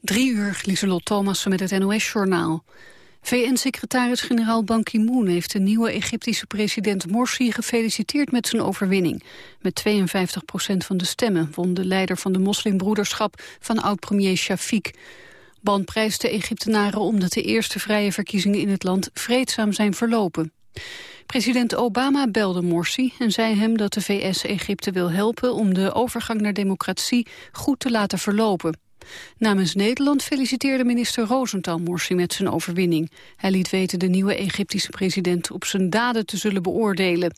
Drie uur, Lieselot Thomassen met het NOS-journaal. VN-secretaris-generaal Ban Ki-moon heeft de nieuwe Egyptische president Morsi gefeliciteerd met zijn overwinning. Met 52 procent van de stemmen won de leider van de moslimbroederschap van oud-premier Shafiq. Ban prijst de Egyptenaren omdat de eerste vrije verkiezingen in het land vreedzaam zijn verlopen. President Obama belde Morsi en zei hem dat de VS Egypte wil helpen om de overgang naar democratie goed te laten verlopen. Namens Nederland feliciteerde minister Rosenthal Morsi met zijn overwinning. Hij liet weten de nieuwe Egyptische president op zijn daden te zullen beoordelen.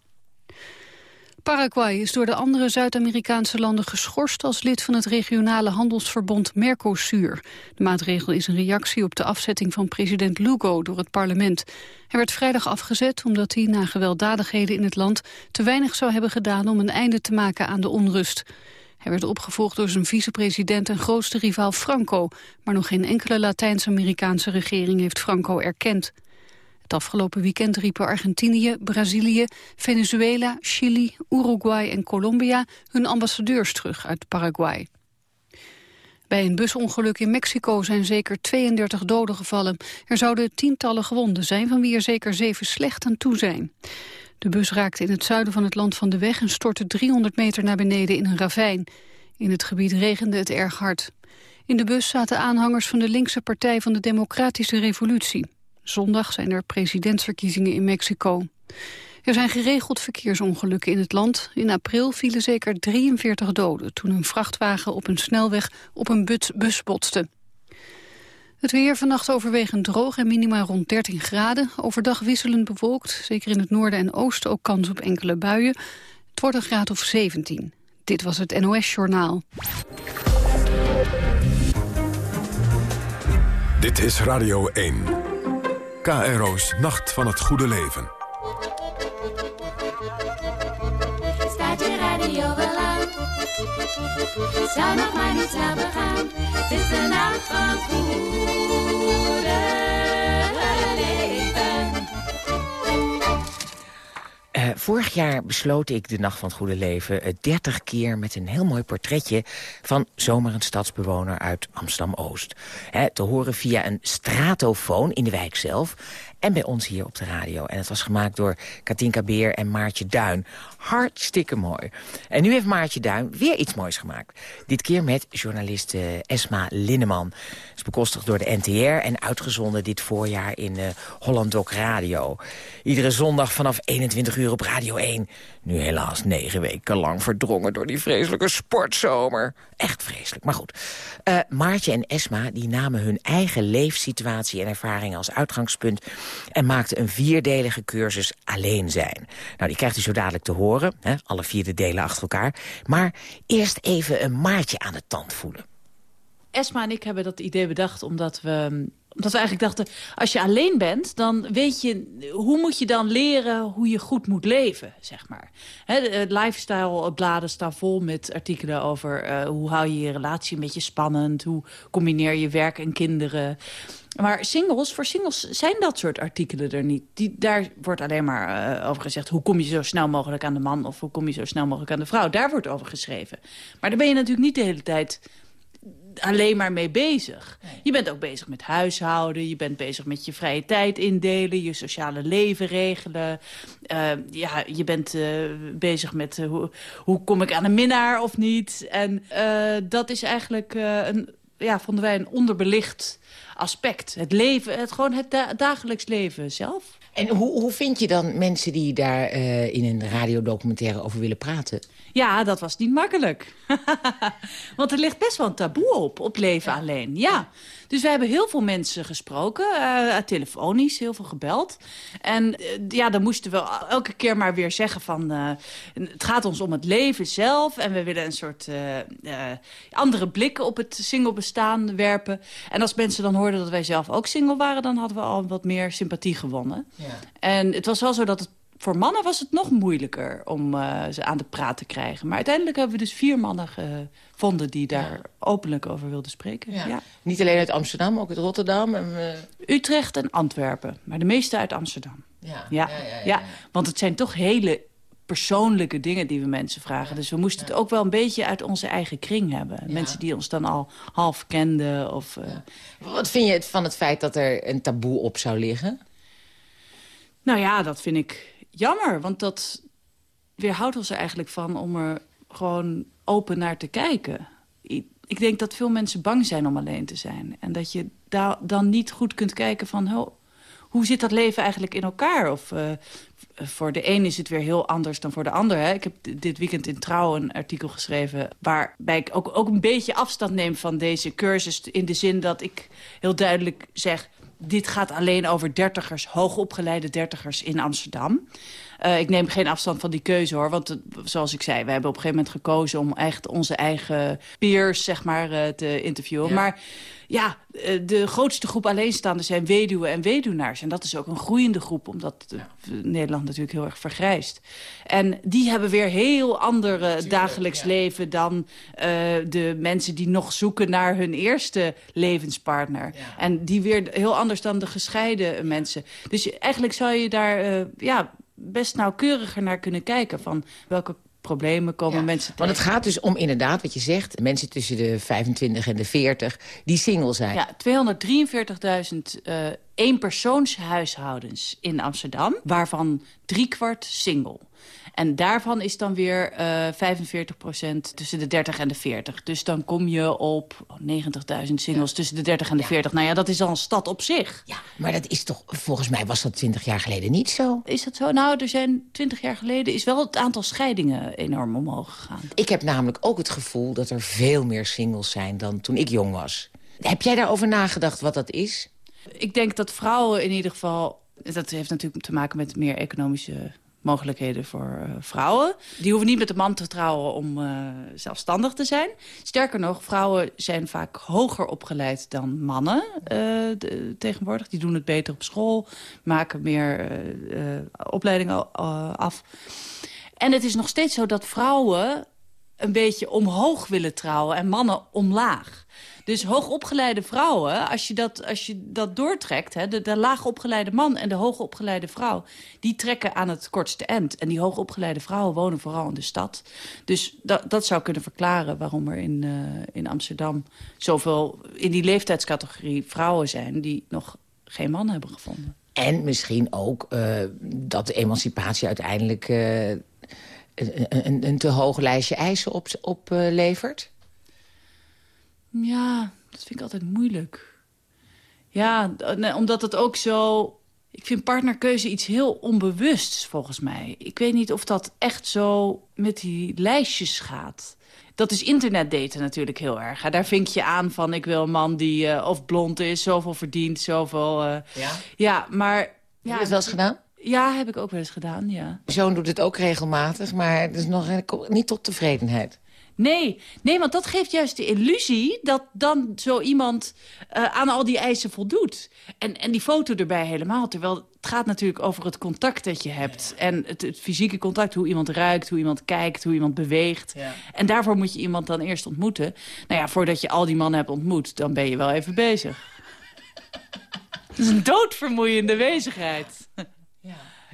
Paraguay is door de andere Zuid-Amerikaanse landen geschorst als lid van het regionale handelsverbond Mercosur. De maatregel is een reactie op de afzetting van president Lugo door het parlement. Hij werd vrijdag afgezet omdat hij na gewelddadigheden in het land te weinig zou hebben gedaan om een einde te maken aan de onrust. Hij werd opgevolgd door zijn vicepresident en grootste rivaal Franco, maar nog geen enkele Latijns-Amerikaanse regering heeft Franco erkend. Het afgelopen weekend riepen Argentinië, Brazilië, Venezuela, Chili, Uruguay en Colombia hun ambassadeurs terug uit Paraguay. Bij een busongeluk in Mexico zijn zeker 32 doden gevallen. Er zouden tientallen gewonden zijn, van wie er zeker zeven slecht aan toe zijn. De bus raakte in het zuiden van het land van de weg en stortte 300 meter naar beneden in een ravijn. In het gebied regende het erg hard. In de bus zaten aanhangers van de linkse partij van de Democratische Revolutie. Zondag zijn er presidentsverkiezingen in Mexico. Er zijn geregeld verkeersongelukken in het land. In april vielen zeker 43 doden toen een vrachtwagen op een snelweg op een bus botste. Het weer vannacht overwegend droog en minima rond 13 graden. Overdag wisselend bewolkt, zeker in het noorden en oosten ook kans op enkele buien. Het wordt een graad of 17. Dit was het NOS Journaal. Dit is Radio 1. KRO's Nacht van het Goede Leven. Zou nog maar niet snel begaan. Het is de nacht van het goede leven. Uh, vorig jaar besloot ik de Nacht van het Goede Leven uh, 30 keer met een heel mooi portretje van zomaar een stadsbewoner uit Amsterdam-Oost. te horen via een stratofoon in de wijk zelf en bij ons hier op de radio. En het was gemaakt door Katinka Beer en Maartje Duin. Hartstikke mooi. En nu heeft Maartje Duin weer iets moois gemaakt. Dit keer met journalist uh, Esma Linneman. is bekostigd door de NTR en uitgezonden dit voorjaar in uh, Holland Doc Radio. Iedere zondag vanaf 21 uur op Radio 1. Nu helaas negen weken lang verdrongen door die vreselijke sportzomer. Echt vreselijk, maar goed. Uh, Maartje en Esma die namen hun eigen leefsituatie en ervaring als uitgangspunt... en maakten een vierdelige cursus Alleen zijn. Nou, die krijgt u zo dadelijk te horen, hè, alle vier de delen achter elkaar. Maar eerst even een Maartje aan de tand voelen. Esma en ik hebben dat idee bedacht omdat we omdat we eigenlijk dachten, als je alleen bent, dan weet je... hoe moet je dan leren hoe je goed moet leven, zeg maar. He, Lifestyle-bladen staan vol met artikelen over... Uh, hoe hou je je relatie een beetje spannend... hoe combineer je werk en kinderen... Maar singles, voor singles zijn dat soort artikelen er niet. Die, daar wordt alleen maar uh, over gezegd... hoe kom je zo snel mogelijk aan de man... of hoe kom je zo snel mogelijk aan de vrouw. Daar wordt over geschreven. Maar daar ben je natuurlijk niet de hele tijd alleen maar mee bezig. Je bent ook bezig met huishouden. Je bent bezig met je vrije tijd indelen. Je sociale leven regelen. Uh, ja, je bent uh, bezig met hoe, hoe kom ik aan een minnaar of niet. En dat is eigenlijk, een, ja, vonden wij een onderbelicht aspect. Het leven, het, gewoon het da dagelijks leven zelf. En hoe, hoe vind je dan mensen die daar in een radiodocumentaire over willen praten? Ja, dat was niet makkelijk. Want er ligt best wel een taboe op, op leven alleen. Ja. Dus we hebben heel veel mensen gesproken, uh, telefonisch, heel veel gebeld. En uh, ja, dan moesten we elke keer maar weer zeggen van... Uh, het gaat ons om het leven zelf en we willen een soort andere blik op het single bestaan werpen. En als mensen dan hoorden dat wij zelf ook single waren... dan hadden we al wat meer sympathie gewonnen. Ja. En het was wel zo dat het voor mannen was het nog moeilijker om uh, ze aan de praat te krijgen. Maar uiteindelijk hebben we dus vier mannen gevonden die daar openlijk over wilden spreken. Ja. ja. Niet alleen uit Amsterdam, ook uit Rotterdam. En, uh... Utrecht en Antwerpen, maar de meeste uit Amsterdam. Ja, ja, ja, want het zijn toch hele persoonlijke dingen die we mensen vragen. Dus we moesten het ook wel een beetje uit onze eigen kring hebben. Mensen die ons dan al half kenden. Of, uh... Wat vind je van het feit dat er een taboe op zou liggen? Nou ja, dat vind ik jammer. Want dat weerhoudt ons er eigenlijk van om er gewoon open naar te kijken. Ik denk dat veel mensen bang zijn om alleen te zijn. En dat je daar dan niet goed kunt kijken van... hoe zit dat leven eigenlijk in elkaar? Of uh, voor de een is het weer heel anders dan voor de ander. Hè? Ik heb dit weekend in Trouw een artikel geschreven... waarbij ik ook, ook een beetje afstand neem van deze cursus... in de zin dat ik heel duidelijk zeg... dit gaat alleen over dertigers, hoogopgeleide dertigers in Amsterdam. Uh, ik neem geen afstand van die keuze hoor. Want uh, zoals ik zei, we hebben op een gegeven moment gekozen... om echt onze eigen peers zeg maar, uh, te interviewen. Ja. Maar ja, de grootste groep alleenstaanden zijn weduwen en weduwnaars. En dat is ook een groeiende groep, omdat ja. Nederland natuurlijk heel erg vergrijst. En die hebben weer heel andere dagelijks ja. leven dan de mensen die nog zoeken naar hun eerste levenspartner. En die weer heel anders dan de gescheiden mensen. Dus eigenlijk zou je daar ja, best nauwkeuriger naar kunnen kijken... van welke problemen komen ja, mensen tegen. Want het gaat dus om inderdaad, wat je zegt... mensen tussen de 25 en de 40 die single zijn. Ja, 243.000 uh, eenpersoonshuishoudens in Amsterdam... waarvan driekwart single. En daarvan is dan weer uh, 45% tussen de 30 en de 40. Dus dan kom je op 90.000 singles ja. tussen de 30 en de ja. 40. Nou ja, dat is al een stad op zich. Ja, maar dat is toch, volgens mij was dat 20 jaar geleden niet zo. Is dat zo? Nou, er zijn 20 jaar geleden is wel het aantal scheidingen enorm omhoog gegaan. Ik heb namelijk ook het gevoel dat er veel meer singles zijn dan toen ik jong was. Heb jij daarover nagedacht wat dat is? Ik denk dat vrouwen in ieder geval... Dat heeft natuurlijk te maken met meer economische mogelijkheden voor uh, vrouwen. Die hoeven niet met een man te trouwen om uh, zelfstandig te zijn. Sterker nog, vrouwen zijn vaak hoger opgeleid dan mannen de, tegenwoordig. Die doen het beter op school, maken meer opleidingen af. En het is nog steeds zo dat vrouwen een beetje omhoog willen trouwen en mannen omlaag. Dus hoogopgeleide vrouwen, als je dat, als je dat doortrekt... Hè, de, de laagopgeleide man en de hoogopgeleide vrouw... die trekken aan het kortste eind. En die hoogopgeleide vrouwen wonen vooral in de stad. Dus dat, dat zou kunnen verklaren waarom er in, uh, in Amsterdam... zoveel in die leeftijdscategorie vrouwen zijn... die nog geen man hebben gevonden. En misschien ook uh, dat de emancipatie uiteindelijk... Uh, een, een, een, te hoog lijstje eisen oplevert? Op, ja, dat vind ik altijd moeilijk. Ja, omdat het ook zo... Ik vind partnerkeuze iets heel onbewusts, volgens mij. Ik weet niet of dat echt zo met die lijstjes gaat. Dat is internetdaten natuurlijk heel erg. Daar vink je aan van ik wil een man die uh, of blond is, zoveel verdient, zoveel... Uh... Ja? Ja, maar... Heb je het wel eens gedaan? Ja, heb ik ook wel eens gedaan, ja. Mijn zoon doet het ook regelmatig, maar het is nog niet tot tevredenheid. Nee, nee, want dat geeft juist de illusie dat dan zo iemand uh, aan al die eisen voldoet. En, en die foto erbij helemaal. Terwijl het gaat natuurlijk over het contact dat je hebt. Ja. En het, het, fysieke contact, hoe iemand ruikt, hoe iemand kijkt, hoe iemand beweegt. Ja. En daarvoor moet je iemand dan eerst ontmoeten. Nou ja, voordat je al die mannen hebt ontmoet, dan ben je wel even bezig. Het is een doodvermoeiende bezigheid.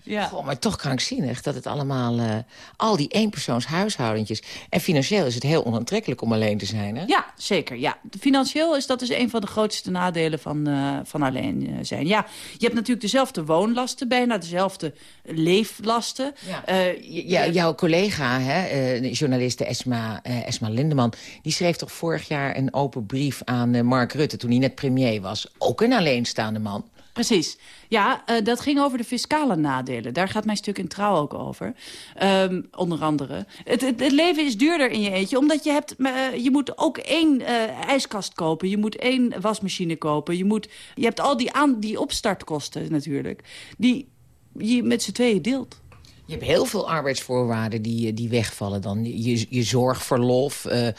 Ja. Goh, maar toch krankzinnig dat het allemaal... Uh, al die eenpersoons huishoudentjes... En financieel is het heel onaantrekkelijk om alleen te zijn, hè? Ja, zeker. Ja. Financieel is dat dus een van de grootste nadelen van, uh, van alleen uh, zijn. Ja, je hebt natuurlijk dezelfde woonlasten, bijna dezelfde leeflasten. Ja. ja jouw collega, hè, journaliste Esma, Esma Lindeman... die schreef toch vorig jaar een open brief aan Mark Rutte... toen hij net premier was. Ook een alleenstaande man. Precies. Ja, uh, dat ging over de fiscale nadelen. Daar gaat mijn stuk in Trouw ook over. Um, onder andere. Het, het, leven is duurder in je eentje. Omdat je hebt... Uh, je moet ook één uh, ijskast kopen. Je moet één wasmachine kopen. Je, moet, je hebt al die, aan, die opstartkosten natuurlijk. Die je met z'n tweeën deelt. Je hebt heel veel arbeidsvoorwaarden die, die wegvallen dan. Je, je zorgverlof, uh, uh,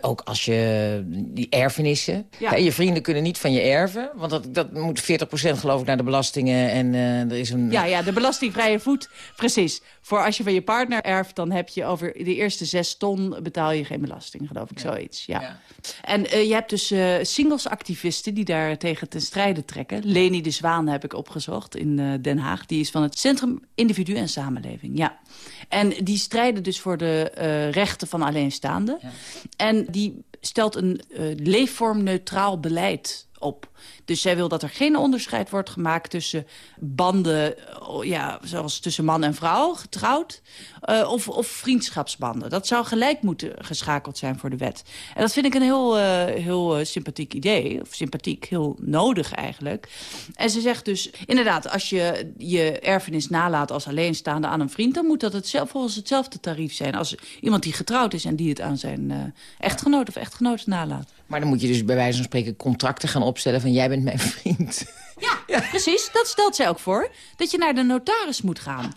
ook als je die erfenissen. Ja. je vrienden kunnen niet van je erven, want dat, dat moet 40% geloof ik naar de belastingen. En uh, er is een... Ja, ja, de belastingvrije voet, precies. Voor als je van je partner erft, dan heb je over de eerste zes ton betaal je geen belasting, geloof ik, ja. zoiets. Ja. ja. En je hebt dus singlesactivisten die daar tegen ten strijde trekken. Leni de Zwaan heb ik opgezocht in Den Haag. Die is van het Centrum Individu en Samenleving wetgeving, ja. En die strijden dus voor de eh, rechten van alleenstaanden. En die stelt een uh, leefvormneutraal beleid op. Dus zij wil dat er geen onderscheid wordt gemaakt tussen banden... oh, ja, zoals tussen man en vrouw, getrouwd, uh, of, of vriendschapsbanden. Dat zou gelijk moeten geschakeld zijn voor de wet. En dat vind ik een heel, uh, heel uh, sympathiek idee. Of sympathiek, heel nodig eigenlijk. En ze zegt dus, inderdaad, als je je erfenis nalaat als alleenstaande aan een vriend... dan moet dat het zelf, volgens hetzelfde tarief zijn als iemand die getrouwd is... en die het aan zijn echtgenoot of echtgenote nalaat. Maar dan moet je dus bij wijze van spreken contracten gaan opstellen van jij bent mijn vriend. Ja, ja, precies. Dat stelt zij ook voor. Dat je naar de notaris moet gaan.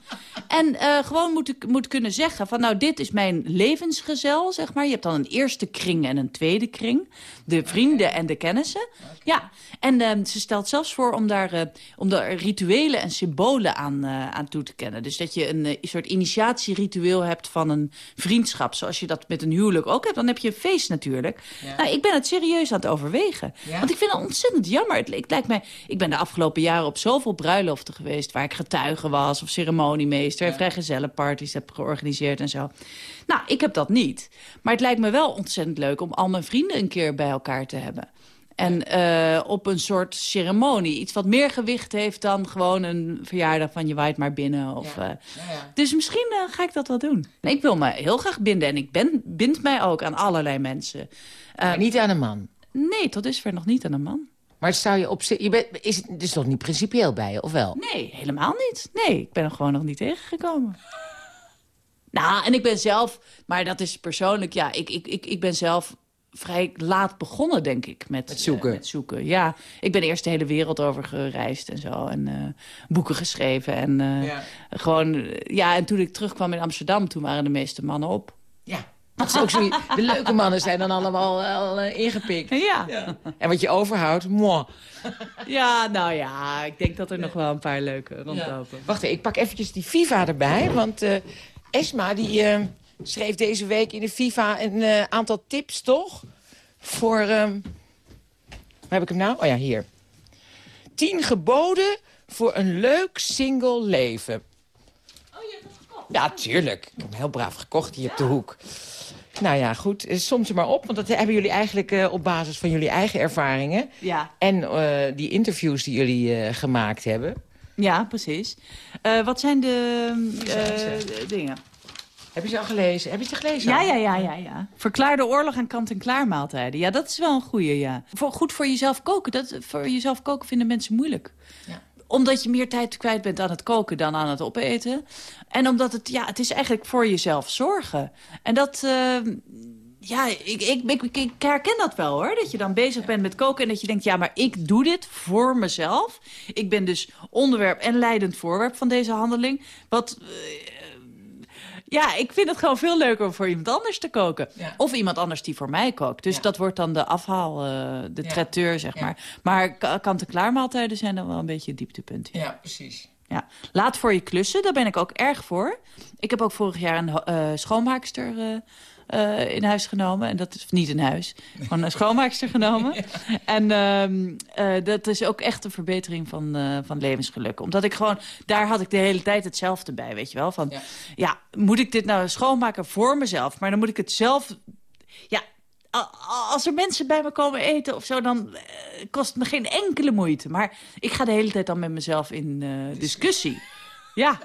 En uh, gewoon moet, moet kunnen zeggen van nou dit is mijn levensgezel, zeg maar. Je hebt dan een eerste kring en een tweede kring. De vrienden en de kennissen. Ja, en uh, ze stelt zelfs voor om daar, uh, om daar rituelen en symbolen aan, aan toe te kennen. Dus dat je een soort initiatieritueel hebt van een vriendschap. Zoals je dat met een huwelijk ook hebt. Dan heb je een feest natuurlijk. Ja. Nou, ik ben het serieus aan het overwegen. Ja. Want ik vind het ontzettend jammer. Het, het lijkt mij, ik ben de afgelopen jaren op zoveel bruiloften geweest... waar ik getuige was of ceremoniemeester... Ja. en vrijgezellenparties heb georganiseerd en zo. Nou, ik heb dat niet. Maar het lijkt me wel ontzettend leuk om al mijn vrienden een keer bij elkaar te hebben. En uh, op een soort ceremonie. Iets wat meer gewicht heeft dan gewoon een verjaardag van je waait maar binnen. Of, ja. Uh, ja, ja. Dus misschien uh, ga ik dat wel doen. Ik wil me heel graag binden. En ik ben, bind mij ook aan allerlei mensen. Niet aan een man? Nee, tot dusver nog niet aan een man. Maar zou je op je bent, is het dus toch niet principieel bij je, of wel? Nee, helemaal niet. Nee, ik ben er gewoon nog niet tegengekomen. nou, en ik ben zelf, maar dat is persoonlijk, ja, ik, ik, ik, ik ben zelf vrij laat begonnen, denk ik, met, met zoeken. Uh, met zoeken. Ja, ik ben eerst de hele wereld over gereisd en zo. En uh, boeken geschreven. En uh, ja. gewoon, ja, en toen ik terugkwam in Amsterdam, toen waren de meeste mannen op. Ja. Dat is ook zo, de leuke mannen zijn dan allemaal al ingepikt. Ja. ja. En wat je overhoudt, moi. Ja, nou ja, ik denk dat er nog wel een paar leuke rondlopen. Ja. Wacht even, ik pak eventjes die FIFA erbij. Want uh, Esma, die uh, schreef deze week in de FIFA een uh, aantal tips, toch? Voor, um, waar heb ik hem nou? Oh ja, hier. Tien geboden voor een leuk single leven. Oh, je hebt het gekocht? Ja, tuurlijk. Ik heb hem heel braaf gekocht hier op de hoek. Nou ja, goed. Soms er maar op. Want dat hebben jullie eigenlijk uh, op basis van jullie eigen ervaringen. Ja. En uh, die interviews die jullie uh, gemaakt hebben. Ja, precies. wat zijn de dingen? Heb je ze al gelezen? Heb je ze gelezen? Ja, ja, ja, ja, ja. Verklaarde oorlog en kant-en-klaar maaltijden. Ja, dat is wel een goeie, ja. Voor, goed voor jezelf koken. Dat, voor jezelf koken vinden mensen moeilijk. Omdat je meer tijd kwijt bent aan het koken dan aan het opeten. En omdat het, ja, het is eigenlijk voor jezelf zorgen. En dat, uh, ja, ik, ik, ik, ik, herken dat wel hoor. Dat je dan bezig bent met koken en dat je denkt... ja, maar ik doe dit voor mezelf. Ik ben dus onderwerp en leidend voorwerp van deze handeling. Wat... Ja, ik vind het gewoon veel leuker om voor iemand anders te koken. Ja. Of iemand anders die voor mij kookt. Dus ja. dat wordt dan de afhaal, uh, de ja. traiteur, zeg maar. Maar kant-en-klaar maaltijden zijn dan wel een beetje het dieptepunt. Ja, precies. Ja. Laat voor je klussen, daar ben ik ook erg voor. Ik heb ook vorig jaar een uh, schoonmaakster uh, uh, in huis genomen. En dat is niet in huis, gewoon een schoonmaakster genomen. ja. En uh, dat is ook echt een verbetering van, uh, van levensgeluk. Omdat ik gewoon, daar had ik de hele tijd hetzelfde bij, weet je wel. Van, ja. ja, moet ik dit nou schoonmaken voor mezelf? Maar dan moet ik het zelf... Ja, als er mensen bij me komen eten of zo, dan uh, kost het me geen enkele moeite. Maar ik ga de hele tijd dan met mezelf in uh, discussie. Ja.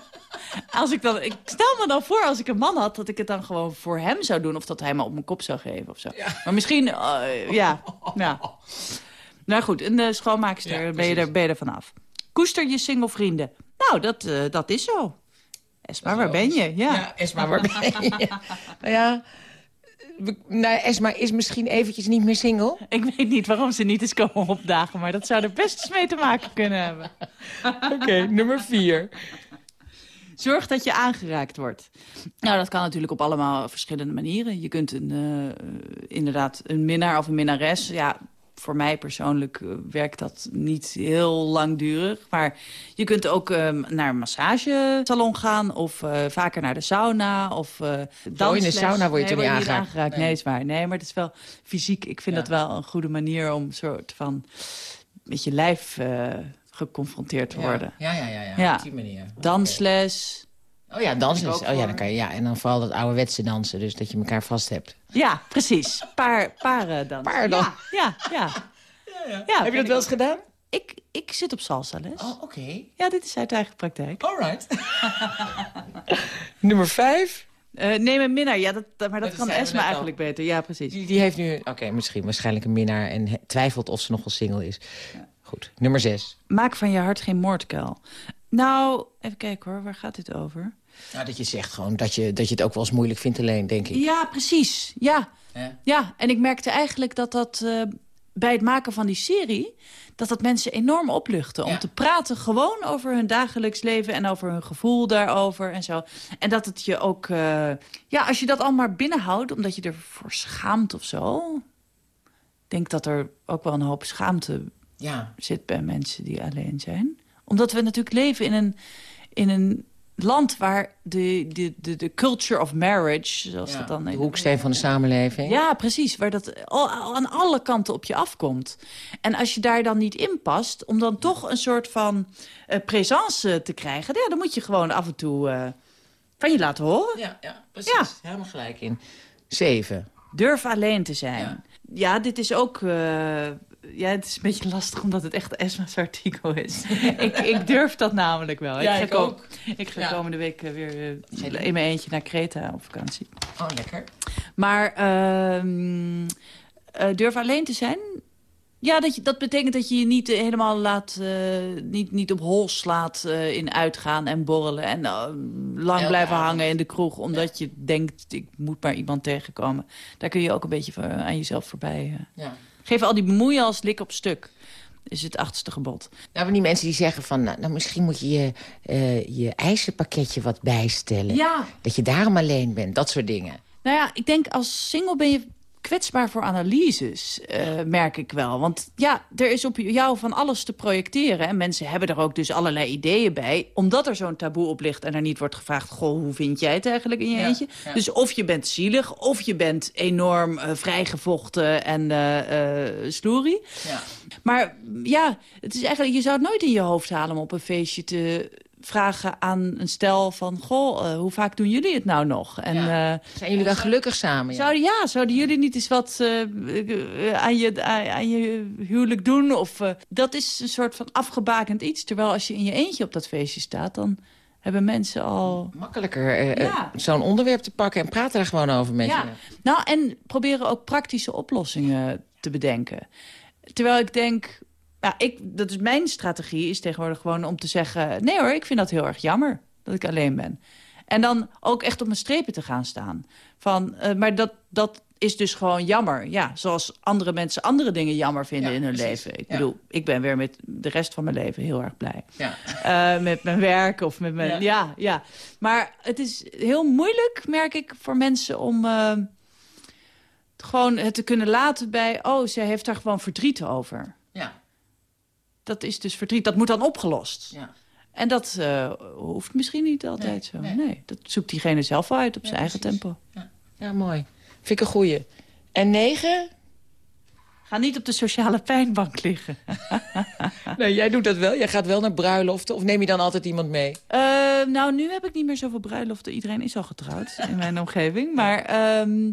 Als ik, dan, ik stel me dan voor, als ik een man had, dat ik het dan gewoon voor hem zou doen. Of dat hij me op mijn kop zou geven of zo. Ja. Maar misschien, uh, ja. ja. Nou goed, een schoonmaakster, ja, ben, je er, ben je er vanaf. Koester je single vrienden. Nou, dat, uh, dat is zo. Esma, waar ben je? Ja, ja Esma, waar ben je? nou ja, nou, Esma is misschien eventjes niet meer single. Ik weet niet waarom ze niet is komen opdagen... maar dat zou er best eens mee te maken kunnen hebben. Oké, okay, nummer vier. Zorg dat je aangeraakt wordt. Nou, dat kan natuurlijk op allemaal verschillende manieren. Je kunt een, uh, inderdaad een minnaar of een minnares... Ja, voor mij persoonlijk uh, werkt dat niet heel langdurig. Maar je kunt ook uh, naar een massagesalon gaan... of uh, vaker naar de sauna of uh, Zo in de sauna word je nee, toch niet aangeraakt? aangeraakt? Nee. nee, is waar. Nee, maar het is wel fysiek. Ik vind ja. dat wel een goede manier om soort van... met je lijf geconfronteerd te worden. Ja, ja, ja, ja, ja. ja. op die manier. Dansles, Oh ja, dansen. Ook Oh ja, dan kan je, ja, en dan vooral dat ouderwetse dansen, dus dat je elkaar vast hebt. Ja, precies. Paar, paren dan. Paarden. Ja, ja, ja. ja. Heb je dat wel eens gedaan? Ik, ik zit op salsa les. Oh, oké. Ja, dit is uit eigen praktijk. Alright. Nummer vijf. Eh neem een minnaar. Ja, dat, maar dat, Dat kan Esma eigenlijk beter. Ja, precies. Die, die heeft nu, oké, misschien waarschijnlijk een minnaar... en twijfelt of ze nog wel single is. Goed, nummer zes. Maak van je hart geen moordkuil. Nou, even kijken hoor. Waar gaat dit over? Nou, dat je zegt gewoon dat je, dat je het ook wel eens moeilijk vindt alleen, denk ik. Ja, precies. Ja. Ja. ja, en ik merkte eigenlijk dat dat eh, bij het maken van die serie... dat dat mensen enorm opluchtte. Om te praten gewoon over hun dagelijks leven... en over hun gevoel daarover en zo. En dat het je ook... eh, ja, als je dat allemaal maar binnenhoudt... omdat je ervoor schaamt of zo... Ik denk dat er ook wel een hoop schaamte Ja. zit bij mensen die alleen zijn. Omdat we natuurlijk leven in een, in een land waar de, de, de, de culture of marriage... zoals Ja, dat dan de hoeksteen van de samenleving. ja, precies. Waar dat al- al- aan alle kanten op je afkomt. En als je daar dan niet in past... om dan toch een soort van eh présence te krijgen... Ja, dan moet je gewoon af en toe eh, van je laten horen. ja, ja precies. Helemaal gelijk in. Zeven. Durf alleen te zijn. Ja. Ja, dit is ook... eh, ja, het is een beetje lastig omdat het echt Esma's artikel is. ik, ik durf dat namelijk wel. Ja, ga ik ko- ook. Ik ga Ja. komende week eh, weer eh, in mijn eentje naar Kreta op vakantie. Oh, lekker. Maar ehm, eh, durf alleen te zijn... Ja, dat, je, dat betekent dat je je niet helemaal laat... niet, niet op hol slaat in uitgaan en borrelen... en lang Elke blijven avond. hangen in de kroeg... omdat je denkt, ik moet maar iemand tegenkomen. Daar kun je ook een beetje aan jezelf voorbij... Ja. Geef al die bemoeien als lik op stuk. Is het achtste gebod. Nou, van die mensen die zeggen van... Nou, nou, misschien moet je je, eh, je eisenpakketje wat bijstellen. Ja. Dat je daarom alleen bent. Dat soort dingen. Nou ja, ik denk als single ben je kwetsbaar voor analyses, eh, merk ik wel. Want ja, er is op jou van alles te projecteren. En mensen hebben er ook dus allerlei ideeën bij. Omdat er zo'n taboe op ligt en er niet wordt gevraagd... goh, hoe vind jij het eigenlijk in je Ja, eentje? ja. Dus of je bent zielig, of je bent enorm eh, vrijgevochten en sloerie. Ja. Maar ja, het is eigenlijk, je zou het nooit in je hoofd halen om op een feestje te vragen aan een stel van... goh, eh, hoe vaak doen jullie het nou nog? En, Ja. eh, Zijn jullie wel gelukkig samen? Ja. Zouden, ja, zouden jullie niet eens wat eh, aan, je, aan, je huwelijk doen? Of, dat is een soort van afgebakend iets. Terwijl als je in je eentje op dat feestje staat... dan hebben mensen al... Makkelijker Ja. zo'n onderwerp te pakken en praten er gewoon over met Ja. je. Nou, en proberen ook praktische oplossingen te bedenken. Terwijl ik denk... Ja, ik, dat is mijn strategie, is tegenwoordig gewoon om te zeggen... nee hoor, ik vind dat heel erg jammer dat ik alleen ben. En dan ook echt op mijn strepen te gaan staan. Van, eh, maar dat, dat is dus gewoon jammer. Ja, zoals andere mensen andere dingen jammer vinden Ja, in hun precies. leven. Ik Ja. bedoel, ik ben weer met de rest van mijn leven heel erg blij. Ja. Eh, met mijn werk of met mijn... Ja. Ja. ja, Maar het is heel moeilijk, merk ik, voor mensen om... eh, gewoon het te kunnen laten bij... oh, zij heeft daar gewoon verdriet over. Ja. Dat is dus verdriet. Dat moet dan opgelost. Ja. En dat eh, hoeft misschien niet altijd Nee, zo. nee. Nee. dat zoekt diegene zelf wel uit op zijn eigen precies. tempo. ja, mooi. Vind ik een goeie. En negen? Ga niet op de sociale pijnbank liggen. Nee, jij doet dat wel. Jij gaat wel naar bruiloften. Of neem je dan altijd iemand mee? Eh, nou, nu heb ik niet meer zoveel bruiloften. Iedereen is al getrouwd in mijn omgeving. Maar ehm,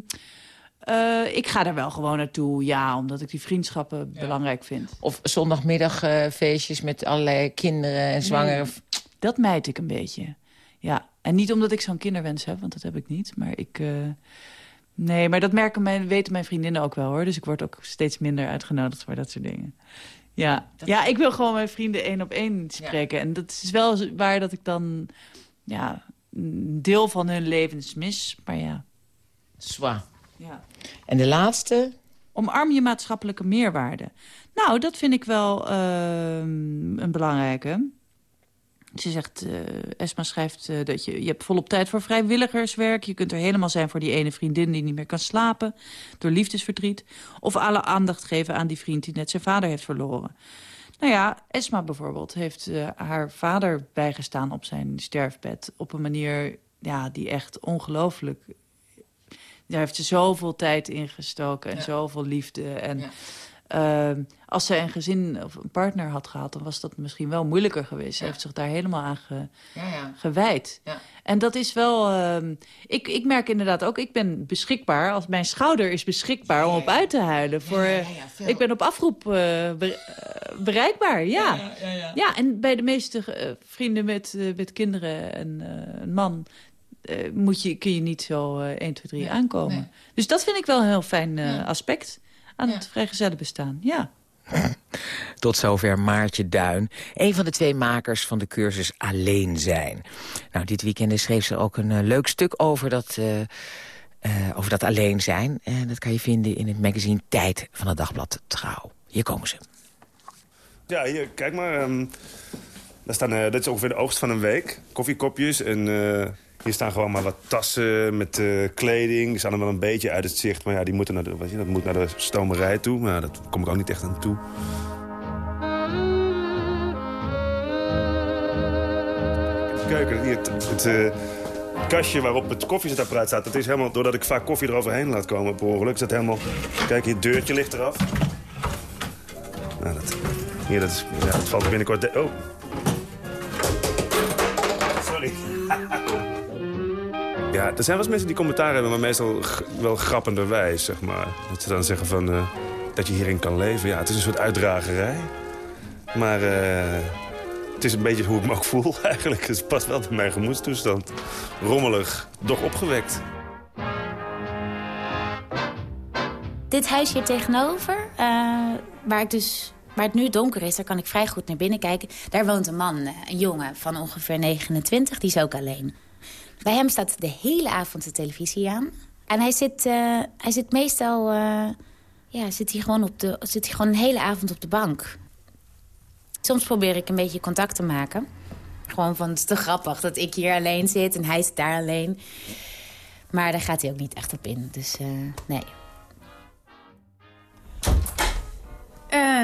eh, ik ga daar wel gewoon naartoe. Ja, omdat ik die vriendschappen belangrijk vind. Of zondagmiddag eh, feestjes met allerlei kinderen en zwangeren. Dat mijt ik een beetje. Ja, en niet omdat ik zo'n kinderwens heb, want dat heb ik niet. Maar ik... eh, nee, maar dat merken mijn, weten mijn vriendinnen ook wel, hoor. Dus ik word ook steeds minder uitgenodigd voor dat soort dingen. Ja, ja ik wil gewoon mijn vrienden één op één spreken. En dat is wel waar dat ik dan... Ja, een deel van hun levens mis. Maar ja, Zwaar. Ja. En de laatste? Omarm je maatschappelijke meerwaarde. Nou, dat vind ik wel ehm, een belangrijke. Ze zegt, eh, Esma schrijft eh, dat je, je hebt volop tijd voor vrijwilligerswerk. Je kunt er helemaal zijn voor die ene vriendin die niet meer kan slapen. Door liefdesverdriet. Of alle aandacht geven aan die vriend die net zijn vader heeft verloren. Nou ja, Esma bijvoorbeeld heeft eh, haar vader bijgestaan op zijn sterfbed. Op een manier ja, die echt ongelooflijk... Daar heeft ze zoveel tijd in gestoken en zoveel liefde. En Ja. Ehm, als zij een gezin of een partner had gehad... dan was dat misschien wel moeilijker geweest. Ze heeft zich daar helemaal aan ge, Ja, ja. gewijd. Ja. En dat is wel... ehm, ik, ik merk inderdaad ook, ik ben beschikbaar. Als mijn schouder is beschikbaar om op uit te huilen. Voor, ik ben op afroep eh, eh, bereikbaar, ja. ja, en bij de meeste eh, vrienden met, met kinderen en een man... eh, moet je, kun je niet zo eh 1, 2, 3 Nee, aankomen. nee. Dus dat vind ik wel een heel fijn eh, Ja. aspect aan Ja. het vrijgezellenbestaan. Ja. Tot zover Maartje Duin, een van de twee makers van de cursus Alleen Zijn. Nou, dit weekend schreef ze ook een eh, leuk stuk over dat, eh, eh, over dat alleen zijn. En dat kan je vinden in het magazine Tijd van het dagblad Trouw. Hier komen ze. Ja, hier, kijk maar. ehm, daar staan, eh, dit is ongeveer de oogst van een week. Koffiekopjes en eh, hier staan gewoon maar wat tassen met eh, kleding. Die staan er wel een beetje uit het zicht. Maar ja, die moeten naar de, weet je, dat moet naar de stomerij toe. Maar daar kom ik ook niet echt aan toe. De keuken, hier, het, eh, kastje waarop het koffiezetapparaat staat... dat is helemaal, doordat ik vaak koffie eroverheen laat komen per ongeluk... dat helemaal... Kijk, hier, het deurtje ligt eraf. Nou, dat, hier, dat, ja, dat valt binnenkort... oh. Ja, er zijn wel eens mensen die commentaar hebben... maar meestal wel grappenderwijs, zeg maar. Dat ze dan zeggen van... eh, dat je hierin kan leven. Ja, het is een soort uitdragerij. Maar eh, het is een beetje hoe ik me ook voel, eigenlijk. Het past wel bij mijn gemoedstoestand. Rommelig, doch opgewekt. Dit huis hier tegenover, eh, waar, dus, waar het nu donker is... daar kan ik vrij goed naar binnen kijken. Daar woont een man, een jongen van ongeveer 29, die is ook alleen. Bij hem staat de hele avond de televisie aan. En hij zit, eh, hij zit meestal eh, ja, zit hij gewoon, op de, zit hij gewoon een hele avond op de bank. Soms probeer ik een beetje contact te maken. Gewoon van, het is te grappig dat ik hier alleen zit en hij zit daar alleen. Maar daar gaat hij ook niet echt op in, dus eh, nee.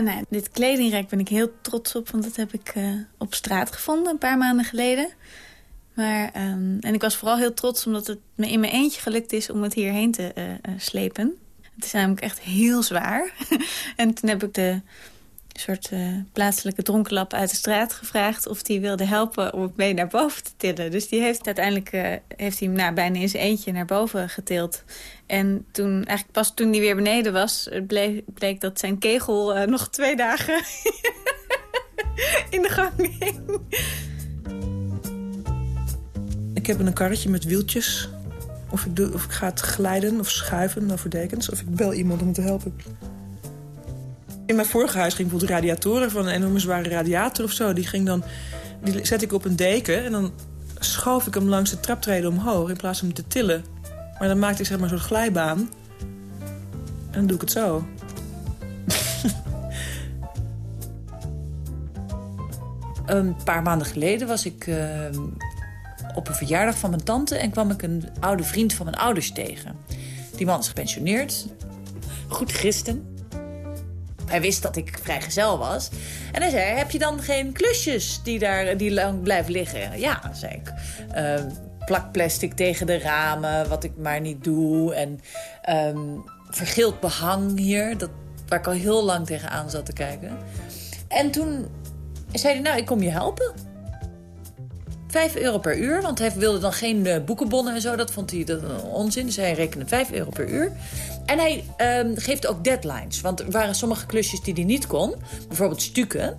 Nou, dit kledingrek ben ik heel trots op, want dat heb ik op straat gevonden een paar maanden geleden. Maar, ehm, en ik was vooral heel trots omdat het me in mijn eentje gelukt is om het hierheen te eh, eh, slepen. Het is namelijk echt heel zwaar. en toen heb ik de soort eh, plaatselijke dronkenlap uit de straat gevraagd... of die wilde helpen om het mee naar boven te tillen. Dus die heeft uiteindelijk heeft hij hem nou, bijna in zijn eentje naar boven getild. En toen, eigenlijk pas toen hij weer beneden was... bleek, bleek dat zijn kegel nog twee dagen in de gang hing. Heb een karretje met wieltjes. Of ik, doe, of ik ga het glijden of schuiven over dekens. Of ik bel iemand om te helpen. In mijn vorige huis ging bijvoorbeeld radiatoren van een enorme zware radiator of zo. Die ging dan, die zet ik op een deken en dan schoof ik hem langs de traptreden omhoog in plaats van hem te tillen. Maar dan maakte ik zeg maar soort glijbaan. En dan doe ik het zo. Een paar maanden geleden was ik eh, op een verjaardag van mijn tante... en kwam ik een oude vriend van mijn ouders tegen. Die man is gepensioneerd. Goed christen. Hij wist dat ik vrijgezel was. En hij zei, heb je dan geen klusjes die daar die lang blijven liggen? Ja, zei ik. Eh, plak plastic tegen de ramen, wat ik maar niet doe. En ehm vergeeld behang hier, dat, waar ik al heel lang tegenaan zat te kijken. En toen zei hij, nou, ik kom je helpen. Vijf euro per uur, want hij wilde dan geen eh, boekenbonnen en zo. Dat vond hij dat, eh, onzin, dus hij rekende vijf euro per uur. En hij ehm, geeft ook deadlines, want er waren sommige klusjes die hij niet kon. Bijvoorbeeld stukken.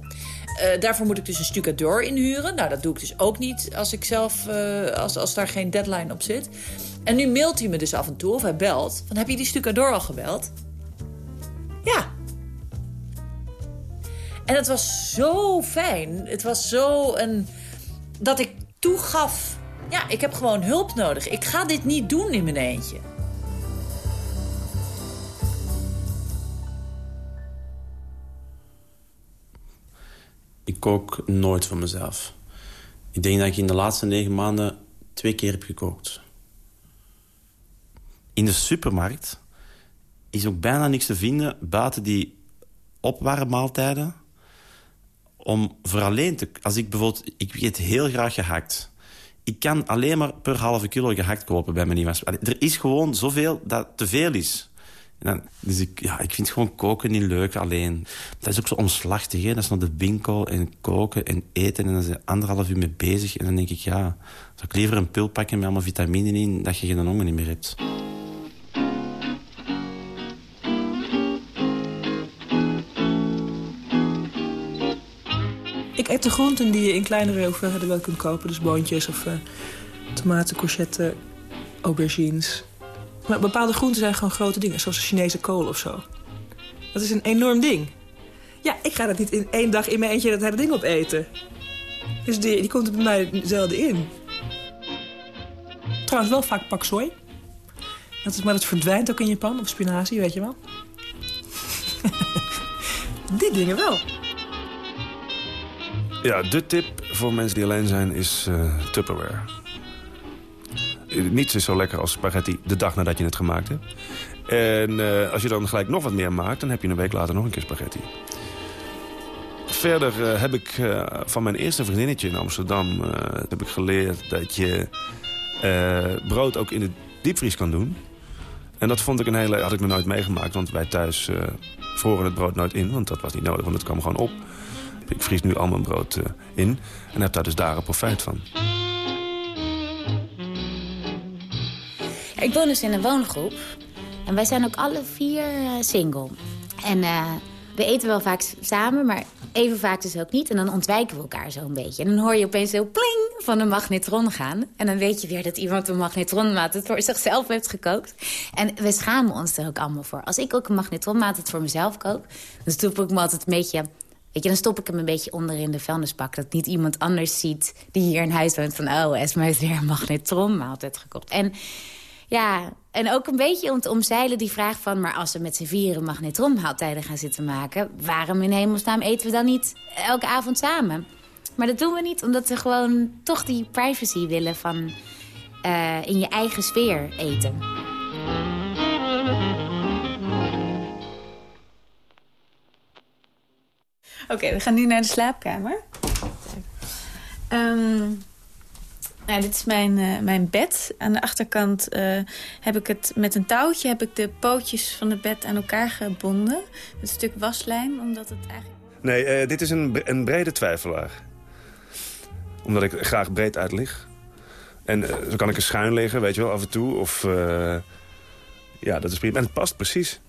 Eh, daarvoor moet ik dus een stucador inhuren. Nou, dat doe ik dus ook niet als, ik zelf, als, als daar geen deadline op zit. En nu mailt hij me dus af en toe, of hij belt. Van, heb je die stucador al gebeld? Ja, en het was zo fijn. Het was zo een... Dat ik toegaf... Ja, ik heb gewoon hulp nodig. Ik ga dit niet doen in mijn eentje. Ik kook nooit voor mezelf. Ik denk dat ik in de laatste negen maanden twee keer heb gekookt. In de supermarkt is ook bijna niks te vinden buiten die opwarmmaaltijden. Om voor alleen te... Als ik bijvoorbeeld... Ik eet heel graag gehakt. Ik kan alleen maar per halve kilo gehakt kopen bij mijn nieuwe Er is gewoon zoveel dat te veel is. Dan, dus ik, ja, ik vind gewoon koken niet leuk alleen. Dat is ook zo omslachtig. Hè? Dat is naar de winkel en koken en eten. En dan zijn anderhalf uur mee bezig. En dan denk ik, ja, zou ik liever een pil pakken met allemaal vitamine in... dat je geen honger niet meer hebt. Ik eet de groenten die je in kleinere hoeveelheden wel kunt kopen. Dus boontjes of uh, tomaten, courgette, aubergines. Maar bepaalde groenten zijn gewoon grote dingen. Zoals Chinese kool of zo. Dat is een enorm ding. Ja, ik ga dat niet in één dag in mijn eentje dat hele ding opeten. Dus die, die komt er bij mij zelden in. Trouwens wel vaak pak soy. Dat is, maar dat verdwijnt ook in je pan. Of spinazie, weet je wel. die dingen wel. Ja, de tip voor mensen die alleen zijn is uh, Tupperware. Niets is zo lekker als spaghetti de dag nadat je het gemaakt hebt. En uh, als je dan gelijk nog wat meer maakt... dan heb je een week later nog een keer spaghetti. Verder uh, heb ik van mijn eerste vriendinnetje in Amsterdam... heb ik geleerd dat je brood ook in de diepvries kan doen. En dat vond ik een hele, had ik nog nooit meegemaakt. Want wij thuis vroren het brood nooit in. Want dat was niet nodig, want het kwam gewoon op. Ik vries nu al mijn brood uh, in en heb daar dus dagen profijt van. Ik woon dus in een woongroep. En wij zijn ook alle vier uh, single. En uh, we eten wel vaak samen, maar even vaak dus ook niet. En dan ontwijken we elkaar zo een beetje. En dan hoor je opeens zo pling van een magnetron gaan. En dan weet je weer dat iemand een magnetronmaat het voor zichzelf heeft gekookt. En we schamen ons er ook allemaal voor. Als ik ook een magnetronmaat het voor mezelf kook... dan stop ik me altijd een beetje Weet je, dan stop ik hem een beetje onder in de vuilnisbak. Dat niet iemand anders ziet die hier in huis woont van... oh, Esma heeft weer een magnetronmaaltijd gekocht. En ja, en ook een beetje om te omzeilen die vraag van... maar als we met z'n vieren magnetronmaaltijden gaan zitten maken... waarom in hemelsnaam eten we dan niet elke avond samen? Maar dat doen we niet, omdat we gewoon toch die privacy willen van... Uh, in je eigen sfeer eten. Oké, we gaan nu naar de slaapkamer. Um, nou, dit is mijn, uh, mijn bed. Aan de achterkant uh, heb ik het met een touwtje heb ik de pootjes van het bed aan elkaar gebonden. Een stuk waslijn, omdat het eigenlijk... Nee, uh, dit is een, een brede twijfelaar. Omdat ik graag breed uit lig. En zo kan ik er schuin liggen, weet je wel, af en toe. Of, ja, dat is prima. En het past precies.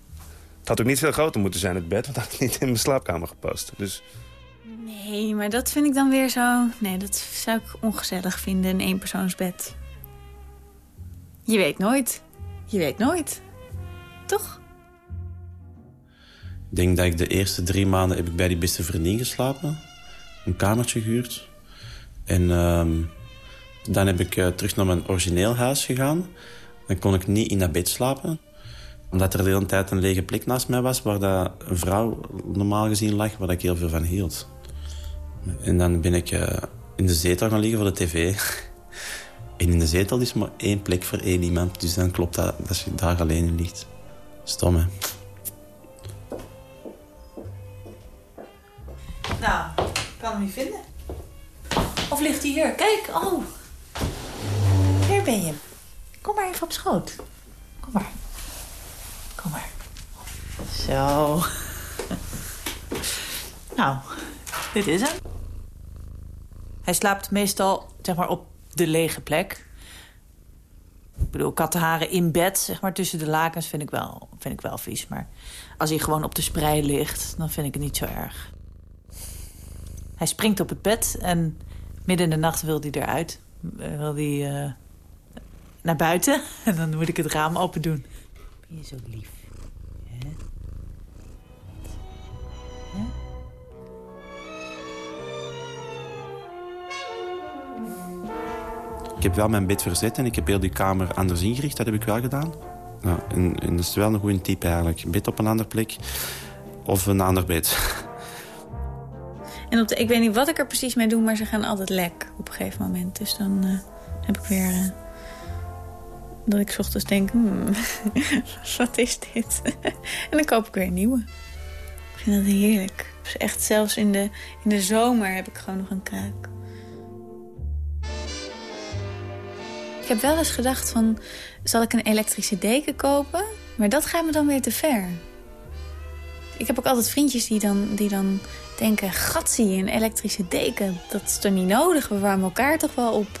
Het had ook niet veel groter moeten zijn, het bed. Want het had niet in mijn slaapkamer gepast. Dus... Nee, maar dat vind ik dan weer zo... Nee, dat zou ik ongezellig vinden, een eenpersoonsbed. Je weet nooit. Je weet nooit. Toch? Ik denk dat ik de eerste drie maanden heb ik bij die beste vriendin geslapen. Een kamertje gehuurd. En uh, dan heb ik uh, terug naar mijn origineel huis gegaan. Dan kon ik niet in dat bed slapen omdat er de hele tijd een lege plek naast mij was... waar dat een vrouw normaal gezien lag, waar ik heel veel van hield. En dan ben ik uh, in de zetel gaan liggen voor de tv. en in de zetel is maar één plek voor één iemand. Dus dan klopt dat dat je daar alleen in ligt. Stom, hè? Nou, ik kan hem niet vinden. Of ligt hij hier? Kijk, oh. Hier ben je. Kom maar even op schoot. Kom maar. Kom maar. Zo. nou, dit is hem. Hij slaapt meestal zeg maar, op de lege plek. Ik bedoel, kattenharen in bed, zeg maar, tussen de lakens vind ik, wel, vind ik wel vies. Maar als hij gewoon op de sprei ligt, dan vind ik het niet zo erg. Hij springt op het bed en midden in de nacht wil hij eruit. Wil hij uh, naar buiten en dan moet ik het raam open doen. Ben je zo lief? Ik heb wel mijn bed verzet en ik heb heel die kamer anders ingericht. Dat heb ik wel gedaan. Nou, en, dat is wel een goede tip eigenlijk. Bed op een andere plek of een ander bed. En op de, ik weet niet wat ik er precies mee doe, maar ze gaan altijd lek op een gegeven moment. Dus dan uh, heb ik weer... Uh, dat ik ochtends denk, hmm, wat is dit? en dan koop ik weer een nieuwe. Ik vind dat heerlijk. Dus echt zelfs in de, in de zomer heb ik gewoon nog een kruik. Ik heb wel eens gedacht van, zal ik een elektrische deken kopen? Maar dat gaat me dan weer te ver. Ik heb ook altijd vriendjes die dan, die dan denken... gatsie, een elektrische deken, dat is toch niet nodig? We warmen elkaar toch wel op?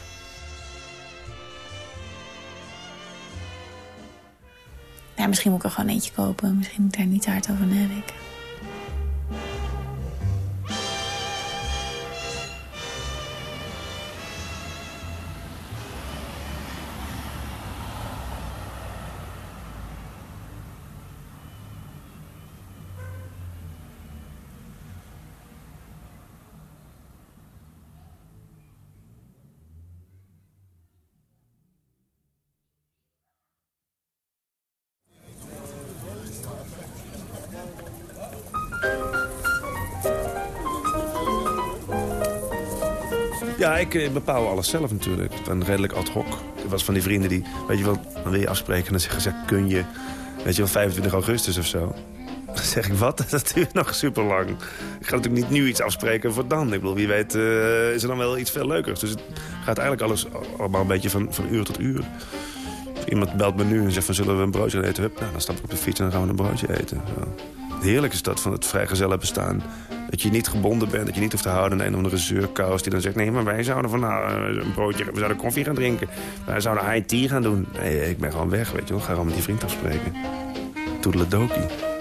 Misschien moet ik er gewoon eentje kopen. Misschien moet ik daar niet te hard over nadenken. Ja, ik eh, bepaal alles zelf natuurlijk. Ik ben redelijk ad hoc. Er was van die vrienden die, weet je wel, dan wil je afspreken... en dan zeggen ze, kun je, weet je wel, 25 augustus of zo. Dan zeg ik, wat? Dat duurt nog super lang. Ik ga natuurlijk niet nu iets afspreken voor dan. Ik bedoel, wie weet eh, is er dan wel iets veel leukers. Dus het gaat eigenlijk alles allemaal een beetje van, van uur tot uur. Of iemand belt me nu en zegt van, zullen we een broodje eten? Hup, nou, dan stap ik op de fiets en dan gaan we een broodje eten. Zo. Heerlijk is dat van het vrijgezellen bestaan. Dat je niet gebonden bent, dat je niet hoeft te houden aan een of andere zeurkous... die dan zegt, nee, maar wij zouden van nou, eh, een broodje, we zouden koffie gaan drinken. Wij zouden tea gaan doen. Nee, ik ben gewoon weg, weet je wel. Ga gewoon met die vriend afspreken. Toedeledokie.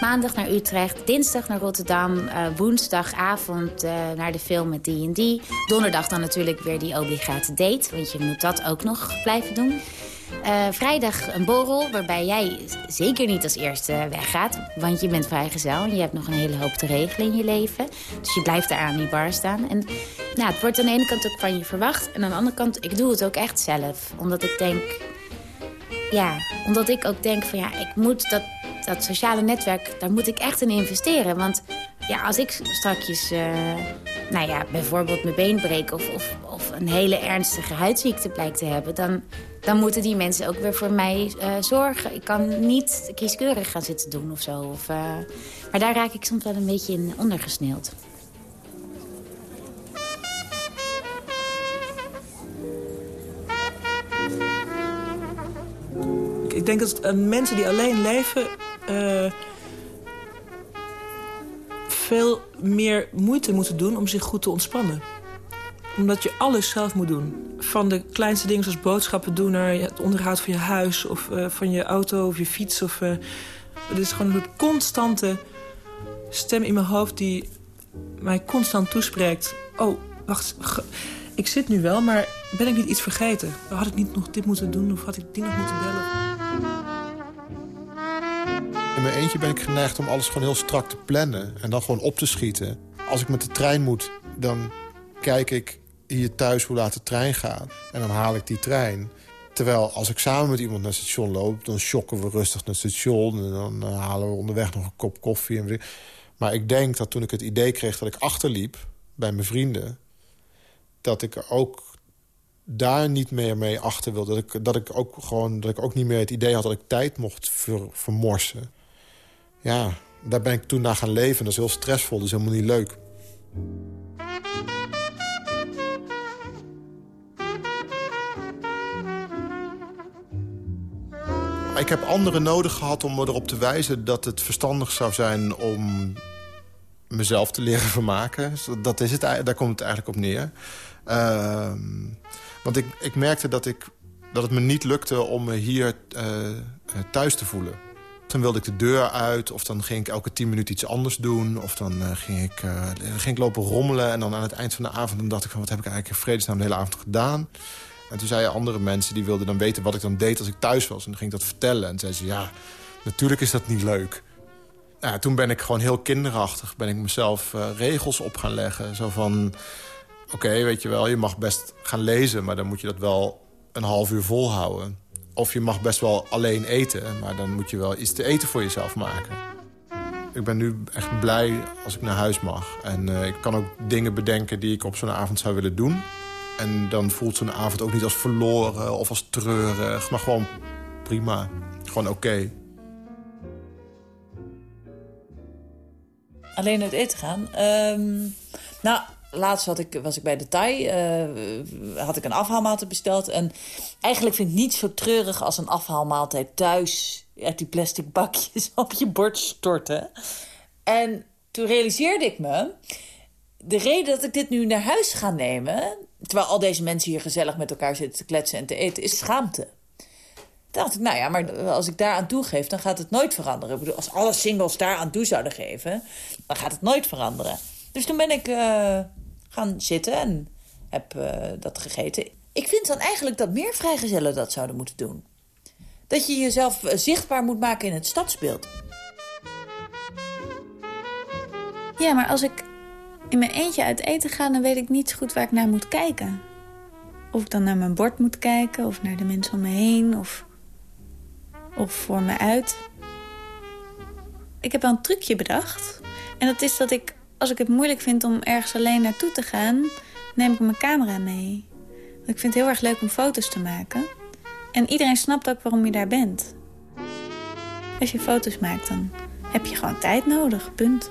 Maandag naar Utrecht, dinsdag naar Rotterdam, eh, woensdagavond eh, naar de film met D&D. Donderdag dan natuurlijk weer die obligate date, want je moet dat ook nog blijven doen. Eh, vrijdag een borrel, waarbij jij zeker niet als eerste weggaat. Want je bent vrijgezel en je hebt nog een hele hoop te regelen in je leven. Dus je blijft daar aan die bar staan. En nou, het wordt aan de ene kant ook van je verwacht. En aan de andere kant, ik doe het ook echt zelf. Omdat ik denk... Ja, omdat ik ook denk van ja, ik moet dat, dat sociale netwerk... daar moet ik echt in investeren. Want ja, als ik strakjes... eh, nou ja, bijvoorbeeld mijn been breek of, of, of een hele ernstige huidziekte blijkt te hebben... dan, dan moeten die mensen ook weer voor mij eh, zorgen. Ik kan niet kieskeurig gaan zitten doen of zo. Of, eh, maar daar raak ik soms wel een beetje in ondergesneeld. Ik- denk dat eh, mensen die alleen leven... veel meer moeite moeten doen om zich goed te ontspannen. Omdat je alles zelf moet doen. Van de kleinste dingen zoals boodschappen doen... naar het onderhoud van je huis of eh, van je auto of je fiets. Of, eh, het is gewoon een constante stem in mijn hoofd... die mij constant toespreekt. Oh, wacht, ik zit nu wel, maar ben ik niet iets vergeten? Had ik niet nog dit moeten doen of had ik die nog moeten bellen? Mijn eentje ben ik geneigd om alles gewoon heel strak te plannen. En dan gewoon op te schieten. Als ik met de trein moet, dan kijk ik hier thuis hoe laat de trein gaat. En dan haal ik die trein. Terwijl als ik samen met iemand naar het station loop... dan shocken we rustig naar het station. En dan eh, halen we onderweg nog een kop koffie. En maar ik denk dat toen ik het idee kreeg dat ik achterliep bij mijn vrienden... dat ik ook daar niet meer mee achter wilde. Dat ik, dat ik, ook, gewoon, dat ik ook niet meer het idee had dat ik tijd mocht ver- vermorsen. Ja, daar ben ik toen naar gaan leven. Dat is heel stressvol, dat is helemaal niet leuk. Ik heb anderen nodig gehad om me erop te wijzen dat het verstandig zou zijn om mezelf te leren vermaken. Zo, Dat is het, daar komt het eigenlijk op neer. Ehm, want ik, ik merkte dat, ik, dat het me niet lukte om me hier eh, thuis te voelen. Dan wilde ik de deur uit, of dan ging ik elke tien minuten iets anders doen. Of dan eh, ging, ik, eh, ging ik lopen rommelen. En dan aan het eind van de avond dan dacht ik van... wat heb ik eigenlijk in vredesnaam de hele avond gedaan? En toen zeiden andere mensen, die wilden dan weten wat ik dan deed als ik thuis was. En dan ging ik dat vertellen. En zeiden ze, ja, natuurlijk is dat niet leuk. Nou, toen ben ik gewoon heel kinderachtig. Ben ik mezelf eh, regels op gaan leggen. Zo van, oké, weet je wel, je mag best gaan lezen... maar dan moet je dat wel een half uur volhouden. Of je mag best wel alleen eten... maar dan moet je wel iets te eten voor jezelf maken. Ik ben nu echt blij als ik naar huis mag. En eh, ik kan ook dingen bedenken die ik op zo'n avond zou willen doen. En dan voelt zo'n avond ook niet als verloren of als treurig... maar gewoon prima. Gewoon oké. Alleen uit eten gaan. Ehm, nou, Laatst had ik, was ik bij de Thai, eh, had ik een afhaalmaaltijd besteld. En eigenlijk vind ik het niet zo treurig als een afhaalmaaltijd thuis... uit die plastic bakjes op je bord storten. En toen realiseerde ik me... de reden dat ik dit nu naar huis ga nemen... terwijl al deze mensen hier gezellig met elkaar zitten te kletsen en te eten... is schaamte. Toen dacht ik, nou ja, maar als ik daar aan toegeef... dan gaat het nooit veranderen. Ik bedoel, als alle singles daar aan toe zouden geven... dan gaat het nooit veranderen. Dus toen ben ik uh, gaan zitten en heb uh, dat gegeten. Ik vind dan eigenlijk dat meer vrijgezellen dat zouden moeten doen. Dat je jezelf zichtbaar moet maken in het stadsbeeld. Ja, maar als ik in mijn eentje uit eten ga... dan weet ik niet zo goed waar ik naar moet kijken. Of ik dan naar mijn bord moet kijken, of naar de mensen om me heen... of, of voor me uit. Ik heb wel een trucje bedacht. En dat is dat ik, als ik het moeilijk vind om ergens alleen naartoe te gaan... neem ik mijn camera mee. Want ik vind het heel erg leuk om foto's te maken. En iedereen snapt ook waarom je daar bent. Als je foto's maakt, dan heb je gewoon tijd nodig, punt.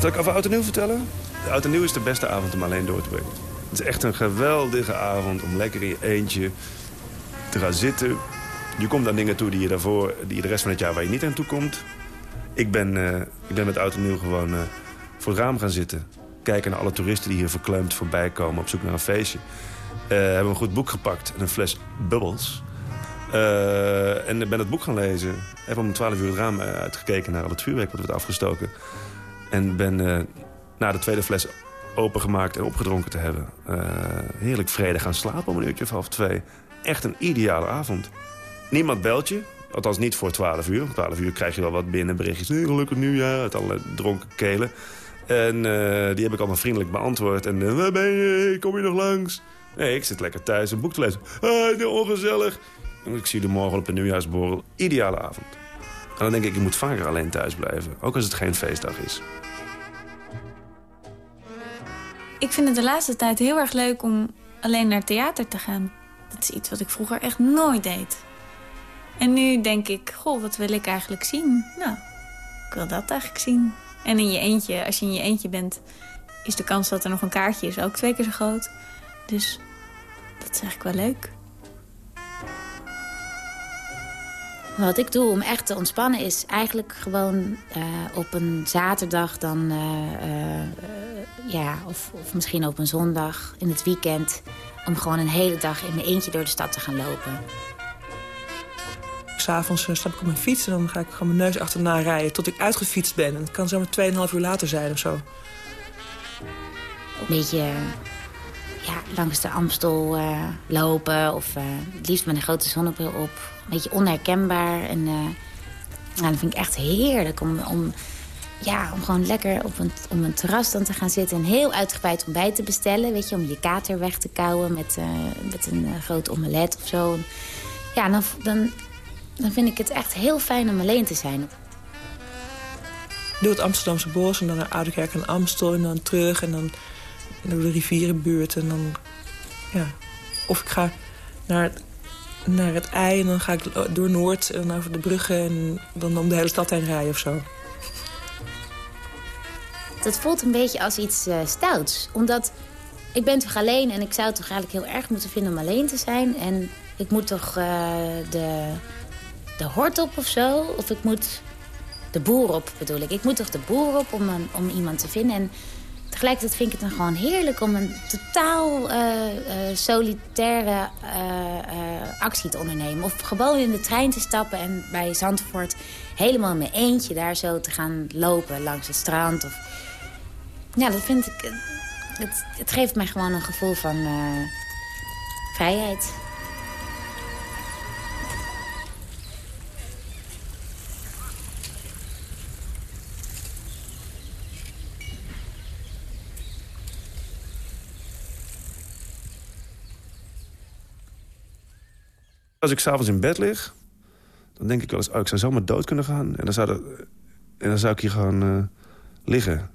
Zal ik over Oud en Nieuw vertellen? De Oud en Nieuw is de beste avond om alleen door te brengen. Het is echt een geweldige avond om lekker in je eentje te gaan zitten. Je komt aan dingen toe die je daarvoor, die je de rest van het jaar waar je niet aan toe komt. Ik ben, uh, ik ben met Oud en Nieuw gewoon uh, voor het raam gaan zitten. Kijken naar alle toeristen die hier verkleumd voorbij komen op zoek naar een feestje. Uh, hebben een goed boek gepakt en een fles Bubbles. en ben het boek gaan lezen. Heb om 12 uur het raam uitgekeken naar al het vuurwerk wat werd afgestoken. En ben na de tweede fles opengemaakt en opgedronken te hebben... Uh, heerlijk vrede gaan slapen om een uurtje of half twee. Echt een ideale avond. Niemand belt je, althans niet voor 12 uur. Om 12 uur krijg je wel wat binnen berichtjes. Nee, gelukkig nieuwjaar, uit alle dronken kelen. En uh, die heb ik allemaal vriendelijk beantwoord. En waar ben je? Kom je nog langs? Nee, ik zit lekker thuis een boek te lezen. Ah, ongezellig. Ik zie de morgen op een nieuwjaarsborrel. Ideale avond. En dan denk ik, ik moet vaker alleen thuis blijven. Ook als het geen feestdag is. Ik vind het de laatste tijd heel erg leuk om alleen naar theater te gaan. Dat is iets wat ik vroeger echt nooit deed. En nu denk ik, goh, wat wil ik eigenlijk zien? Nou, ik wil dat eigenlijk zien. En in je eentje, als je in je eentje bent... is de kans dat er nog een kaartje is ook twee keer zo groot. Dus dat is eigenlijk wel leuk. Wat ik doe om echt te ontspannen is eigenlijk gewoon uh, op een zaterdag dan... Uh, uh, ja, of, of misschien op een zondag in het weekend... om gewoon een hele dag in mijn eentje door de stad te gaan lopen. S'avonds stap ik op mijn fiets en dan ga ik gewoon mijn neus achterna rijden... tot ik uitgefietst ben. En het kan zomaar 2,5 uur later zijn of zo. Een beetje ja, langs de Amstel uh, lopen. Of uh, het liefst met een grote zonnebril op. Een beetje onherkenbaar. En uh, nou, dat vind ik echt heerlijk om, om, ja, om gewoon lekker op een, om een terras dan te gaan zitten. En heel uitgebreid ontbijt te bestellen. Weet je, om je kater weg te kouwen met, met een groot omelet of zo. Ja, dan, dan, dan vind ik het echt heel fijn om alleen te zijn. Doe het Amsterdamse bos en dan naar Oudekerk en Amstel en dan terug. En dan door de rivierenbuurt. En dan, ja. Of ik ga naar, naar het ei en dan ga ik door Noord en over de bruggen... en dan om de hele stad heen rijden of zo. Dat voelt een beetje als iets uh, stouts. Omdat ik ben toch alleen en ik zou het toch eigenlijk heel erg moeten vinden om alleen te zijn. En ik moet toch uh, de, de hort op of zo. Of ik moet de boer op bedoel ik. Ik moet toch de boer op om, een, om iemand te vinden. En tegelijkertijd vind ik het dan gewoon heerlijk om een totaal uh, uh, solitaire uh, actie te ondernemen. Of gewoon in de trein te stappen en bij Zandvoort helemaal in mijn eentje daar zo te gaan lopen langs het strand. Of... Ja, dat vind ik... Het, het geeft mij gewoon een gevoel van vrijheid. Als ik s'avonds in bed lig, dan denk ik wel eens... Oh, ik zou zomaar dood kunnen gaan. En dan zou, en dan zou ik hier gewoon uh, liggen.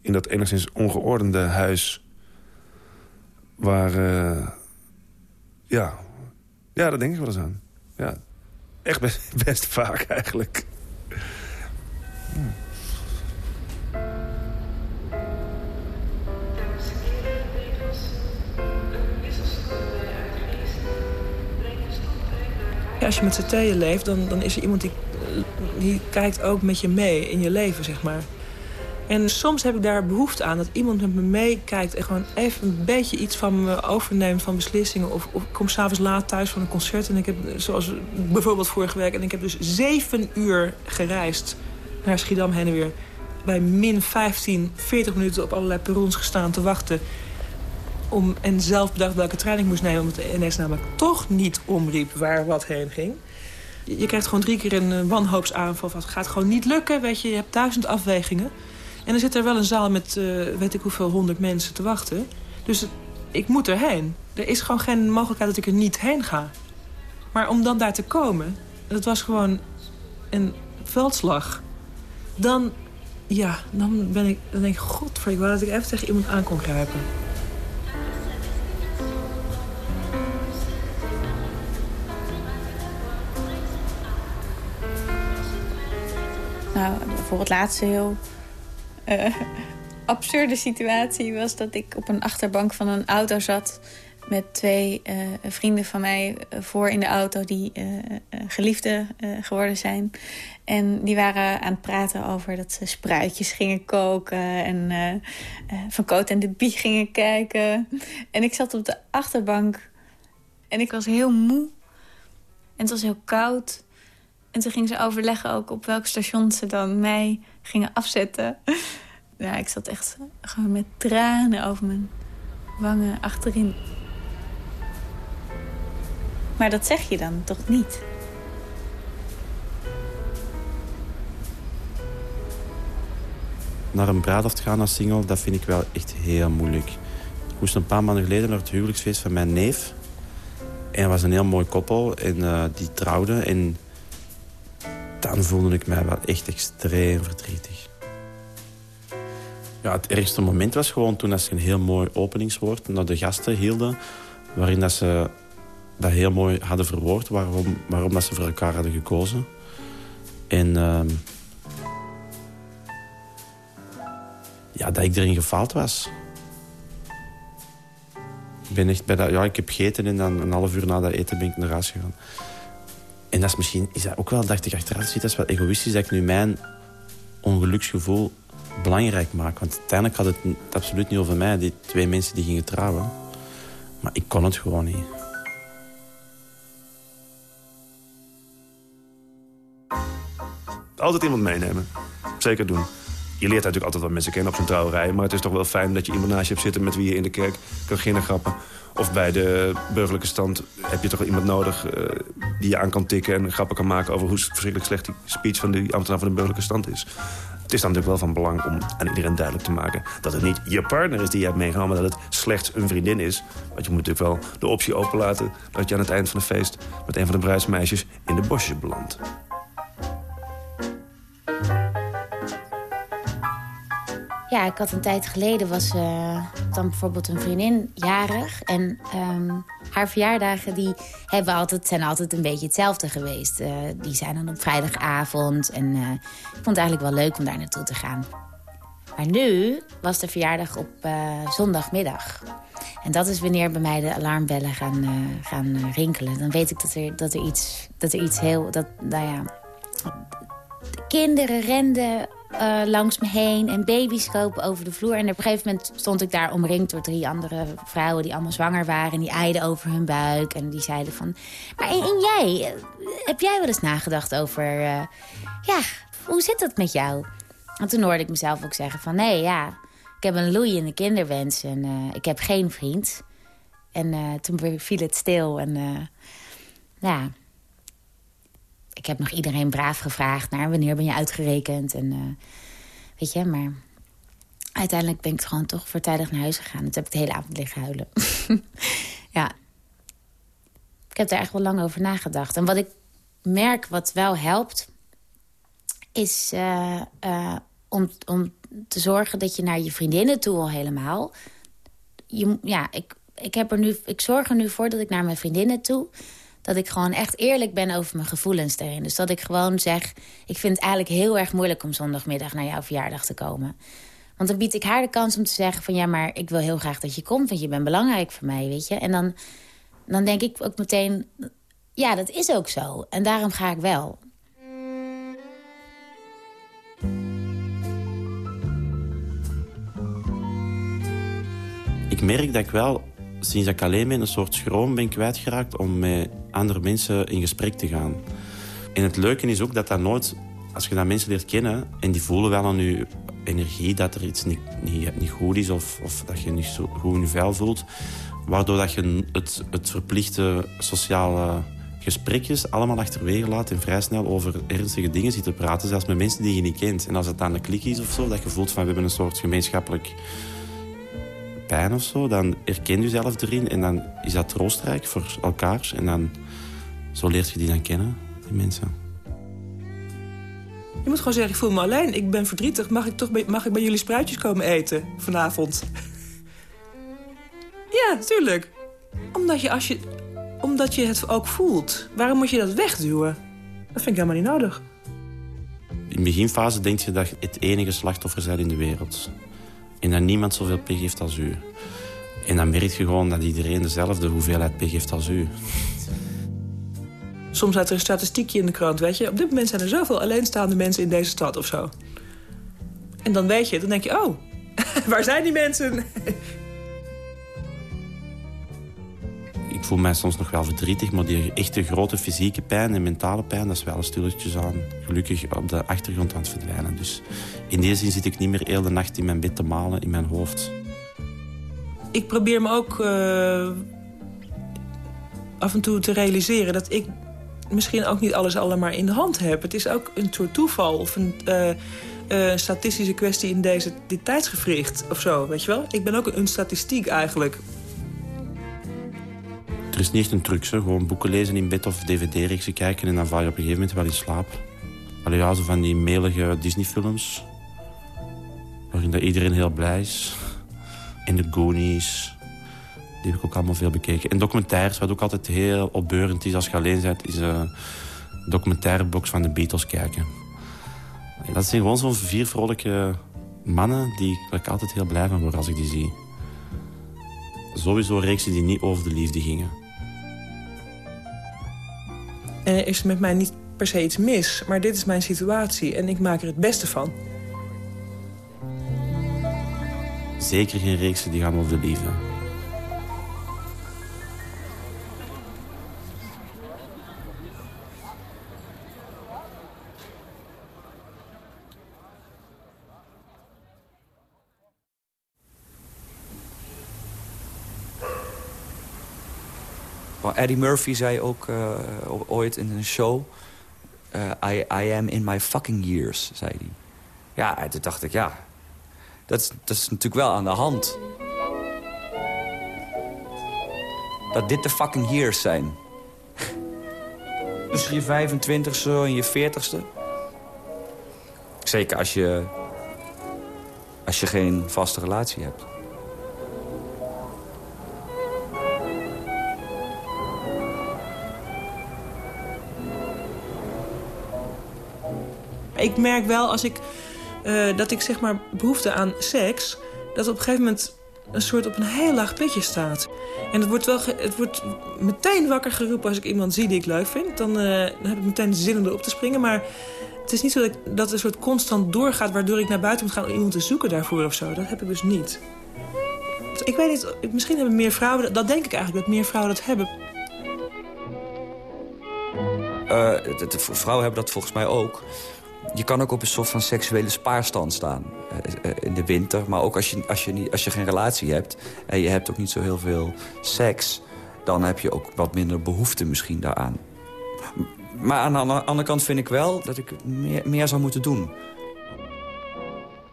In dat enigszins ongeordende huis... waar, uh, ja, Ja, dat denk ik wel eens aan. Ja. Echt best, vaak eigenlijk. Ja, als je met z'n tweeën leeft, dan, dan is er iemand die, die kijkt ook met je mee in je leven, zeg maar. En soms heb ik daar behoefte aan dat iemand met me meekijkt... en gewoon even een beetje iets van me overneemt van beslissingen. Of, of ik kom s'avonds laat thuis van een concert. En ik heb, zoals bijvoorbeeld vorige week... en ik heb dus zeven uur gereisd naar Schiedam heen en weer. Bij min 15, 40 minuten op allerlei perrons gestaan te wachten. Om, en zelf bedacht welke trein ik moest nemen... omdat de NS namelijk toch niet omriep waar wat heen ging. Je, krijgt gewoon drie keer een eh, wanhoopsaanval. Van, het gaat gewoon niet lukken, weet je. Je hebt duizend afwegingen. En dan zit er wel een zaal met uh, weet ik hoeveel honderd mensen te wachten. Dus ik moet erheen. Er is gewoon geen mogelijkheid dat ik er niet heen ga. Maar om dan daar te komen, dat was gewoon een veldslag. Dan, ja, dan ben ik, dan denk ik, godver, ik wou dat ik even tegen iemand aan kon grijpen. Nou, bijvoorbeeld laatste heel uh, absurde situatie was dat ik op een achterbank van een auto zat met twee uh, vrienden van mij voor in de auto die uh, geliefden geworden zijn. En die waren aan het praten over dat ze spruitjes gingen koken en van Coat en de Bie gingen kijken. En ik zat op de achterbank en ik was heel moe. En het was heel koud. En toen gingen ze overleggen ook op welk station ze dan mij gingen afzetten. Ja, ik zat echt gewoon met tranen over mijn wangen achterin. Maar dat zeg je dan toch niet? Naar een bruiloft gaan als single, dat vind ik wel echt heel moeilijk. Ik moest een paar maanden geleden naar het huwelijksfeest van mijn neef. En dat was een heel mooi koppel en uh, die trouwden. En dan voelde ik mij wel echt extreem verdrietig. Ja, het ergste moment was gewoon toen ze een heel mooi openingswoord naar de gasten hielden. Waarin dat ze dat heel mooi hadden verwoord waarom, waarom dat ze voor elkaar hadden gekozen. En uh, ja, dat ik erin gefaald was. Ik ben echt bij dat, ja, ik heb gegeten en dan een half uur na dat eten ben ik naar huis gegaan. En dat is misschien, is dat ook wel, dacht ik achteraf, dat is wel egoïstisch dat ik nu mijn ongeluksgevoel belangrijk maak. Want uiteindelijk had het absoluut niet over mij, die twee mensen die gingen trouwen. Maar ik kon het gewoon niet. Altijd iemand meenemen. Zeker doen. Je leert natuurlijk altijd wat mensen kennen op zo'n trouwerij. Maar het is toch wel fijn dat je iemand naast je hebt zitten... met wie je in de kerk kan beginnen grappen. Of bij de burgerlijke stand heb je toch wel iemand nodig... Uh, die je aan kan tikken en grappen kan maken... over hoe verschrikkelijk slecht die speech van die ambtenaar van de burgerlijke stand is. Het is dan natuurlijk wel van belang om aan iedereen duidelijk te maken... dat het niet je partner is die je hebt meegenomen... dat het slechts een vriendin is. Want je moet natuurlijk wel de optie openlaten... dat je aan het eind van het feest met een van de bruidsmeisjes in de bosjes belandt. Ja, ik had een tijd geleden was uh, dan bijvoorbeeld een vriendin jarig. En um, haar verjaardagen die hebben altijd, zijn altijd een beetje hetzelfde geweest. Uh, die zijn dan op vrijdagavond. En uh, ik vond het eigenlijk wel leuk om daar naartoe te gaan. Maar nu was de verjaardag op zondagmiddag. En dat is wanneer bij mij de alarmbellen gaan, gaan rinkelen. Dan weet ik dat er, dat er, iets, dat er iets heel... Dat, nou ja, de kinderen renden uh, langs me heen en baby's kopen over de vloer. En op een gegeven moment stond ik daar omringd door drie andere vrouwen... die allemaal zwanger waren en die eiden over hun buik. En die zeiden van... Maar en, jij, eh, heb jij wel eens nagedacht over... Uh, ja, hoe zit dat met jou? En toen hoorde ik mezelf ook zeggen van... nee, ja, ik heb een loeiende kinderwens en uh, ik heb geen vriend. En toen viel het stil en ja ik heb nog iedereen braaf gevraagd naar wanneer ben je uitgerekend. En uh, weet je, maar uiteindelijk ben ik gewoon toch voortijdig naar huis gegaan. Toen heb ik de hele avond liggen huilen. ja. Ik heb daar echt wel lang over nagedacht. En wat ik merk wat wel helpt... is uh, uh, om, om te zorgen dat je naar je vriendinnen toe al helemaal... Je, ja, ik, ik, heb er nu, ik zorg er nu voor dat ik naar mijn vriendinnen toe dat ik gewoon echt eerlijk ben over mijn gevoelens daarin. Dus dat ik gewoon zeg, ik vind het eigenlijk heel erg moeilijk... om zondagmiddag naar jouw verjaardag te komen. Want dan bied ik haar de kans om te zeggen van... ja, maar ik wil heel graag dat je komt, want je bent belangrijk voor mij, weet je. En dan, dan denk ik ook meteen, ja, dat is ook zo. En daarom ga ik wel. Ik merk dat ik wel, sinds ik alleen ben, een soort schroom ben kwijtgeraakt om met andere mensen in gesprek te gaan. En het leuke is ook dat dat nooit, als je dat mensen leert kennen en die voelen wel aan je energie dat er iets niet, niet, goed is of, of dat je niet zo goed in je vel voelt, waardoor dat je het, het verplichte sociale gesprekjes allemaal achterwege laat en vrij snel over ernstige dingen zit te praten, zelfs met mensen die je niet kent. En als het dan een klik is of zo, dat je voelt van we hebben een soort gemeenschappelijk pijn of zo, dan herken je jezelf erin en dan is dat troostrijk voor elkaar. En dan, zo leert je die dan kennen, die mensen. Je moet gewoon zeggen, ik voel me alleen. Ik ben verdrietig. Mag ik, toch bij, mag ik bij jullie spruitjes komen eten vanavond? ja, tuurlijk. Omdat je, als je, omdat je het ook voelt. Waarom moet je dat wegduwen? Dat vind ik helemaal niet nodig. In de beginfase denk je dat je het enige slachtoffer bent in de wereld. En dat niemand zoveel pech heeft als u. En dan merk je gewoon dat iedereen dezelfde hoeveelheid pech heeft als u. Soms staat er een statistiekje in de krant, weet je. Op dit moment zijn er zoveel alleenstaande mensen in deze stad of zo. En dan weet je, dan denk je, oh, waar zijn die mensen? Ik voel mij soms nog wel verdrietig, maar die echte grote fysieke pijn en mentale pijn... dat is wel stilletjes aan, gelukkig op de achtergrond aan het verdwijnen. Dus in die zin zit ik niet meer heel de nacht in mijn bed te malen in mijn hoofd. Ik probeer me ook uh, af en toe te realiseren dat ik misschien ook niet alles allemaal in de hand heb. Het is ook een soort toeval of een uh, uh, statistische kwestie in deze, dit tijdsgevricht of zo, weet je wel? Ik ben ook een statistiek eigenlijk. Er is niet echt een truc, zo. gewoon boeken lezen in bed of dvd-reeksen kijken... en dan val je op een gegeven moment wel in slaap. Allee, ja, zo van die melige Disney-films. Waarin dat iedereen heel blij is. En de Goonies. Die heb ik ook allemaal veel bekeken. En documentaires, wat ook altijd heel opbeurend is als je alleen bent... is een documentairebox van de Beatles kijken. En dat zijn gewoon zo'n vier vrolijke mannen... Die, waar ik altijd heel blij van word als ik die zie. Sowieso reeksen die niet over de liefde gingen. En er is met mij niet per se iets mis, maar dit is mijn situatie en ik maak er het beste van. Zeker geen reeksen die gaan over de liefde. Eddie Murphy zei ook uh, ooit in een show... Uh, I, I am in my fucking years, zei hij. Ja, en toen dacht ik, ja, dat is, dat is natuurlijk wel aan de hand. Dat dit de fucking years zijn. Tussen je 25ste en je 40ste. Zeker als je, als je geen vaste relatie hebt. Ik merk wel als ik, uh, dat ik zeg maar behoefte aan seks... dat op een gegeven moment een soort op een heel laag pitje staat. En het wordt, wel het wordt meteen wakker geroepen als ik iemand zie die ik leuk vind. Dan, uh, dan heb ik meteen de zin om erop te springen. Maar het is niet zo dat, ik, dat een soort constant doorgaat... waardoor ik naar buiten moet gaan om iemand te zoeken daarvoor of zo. Dat heb ik dus niet. Ik weet niet, misschien hebben meer vrouwen... dat denk ik eigenlijk, dat meer vrouwen dat hebben. Uh, de, de, vrouwen hebben dat volgens mij ook je kan ook op een soort van seksuele spaarstand staan uh, in de winter. Maar ook als je, als, je niet, als je geen relatie hebt en je hebt ook niet zo heel veel seks... dan heb je ook wat minder behoefte misschien daaraan. Maar aan de andere kant vind ik wel dat ik meer, meer zou moeten doen.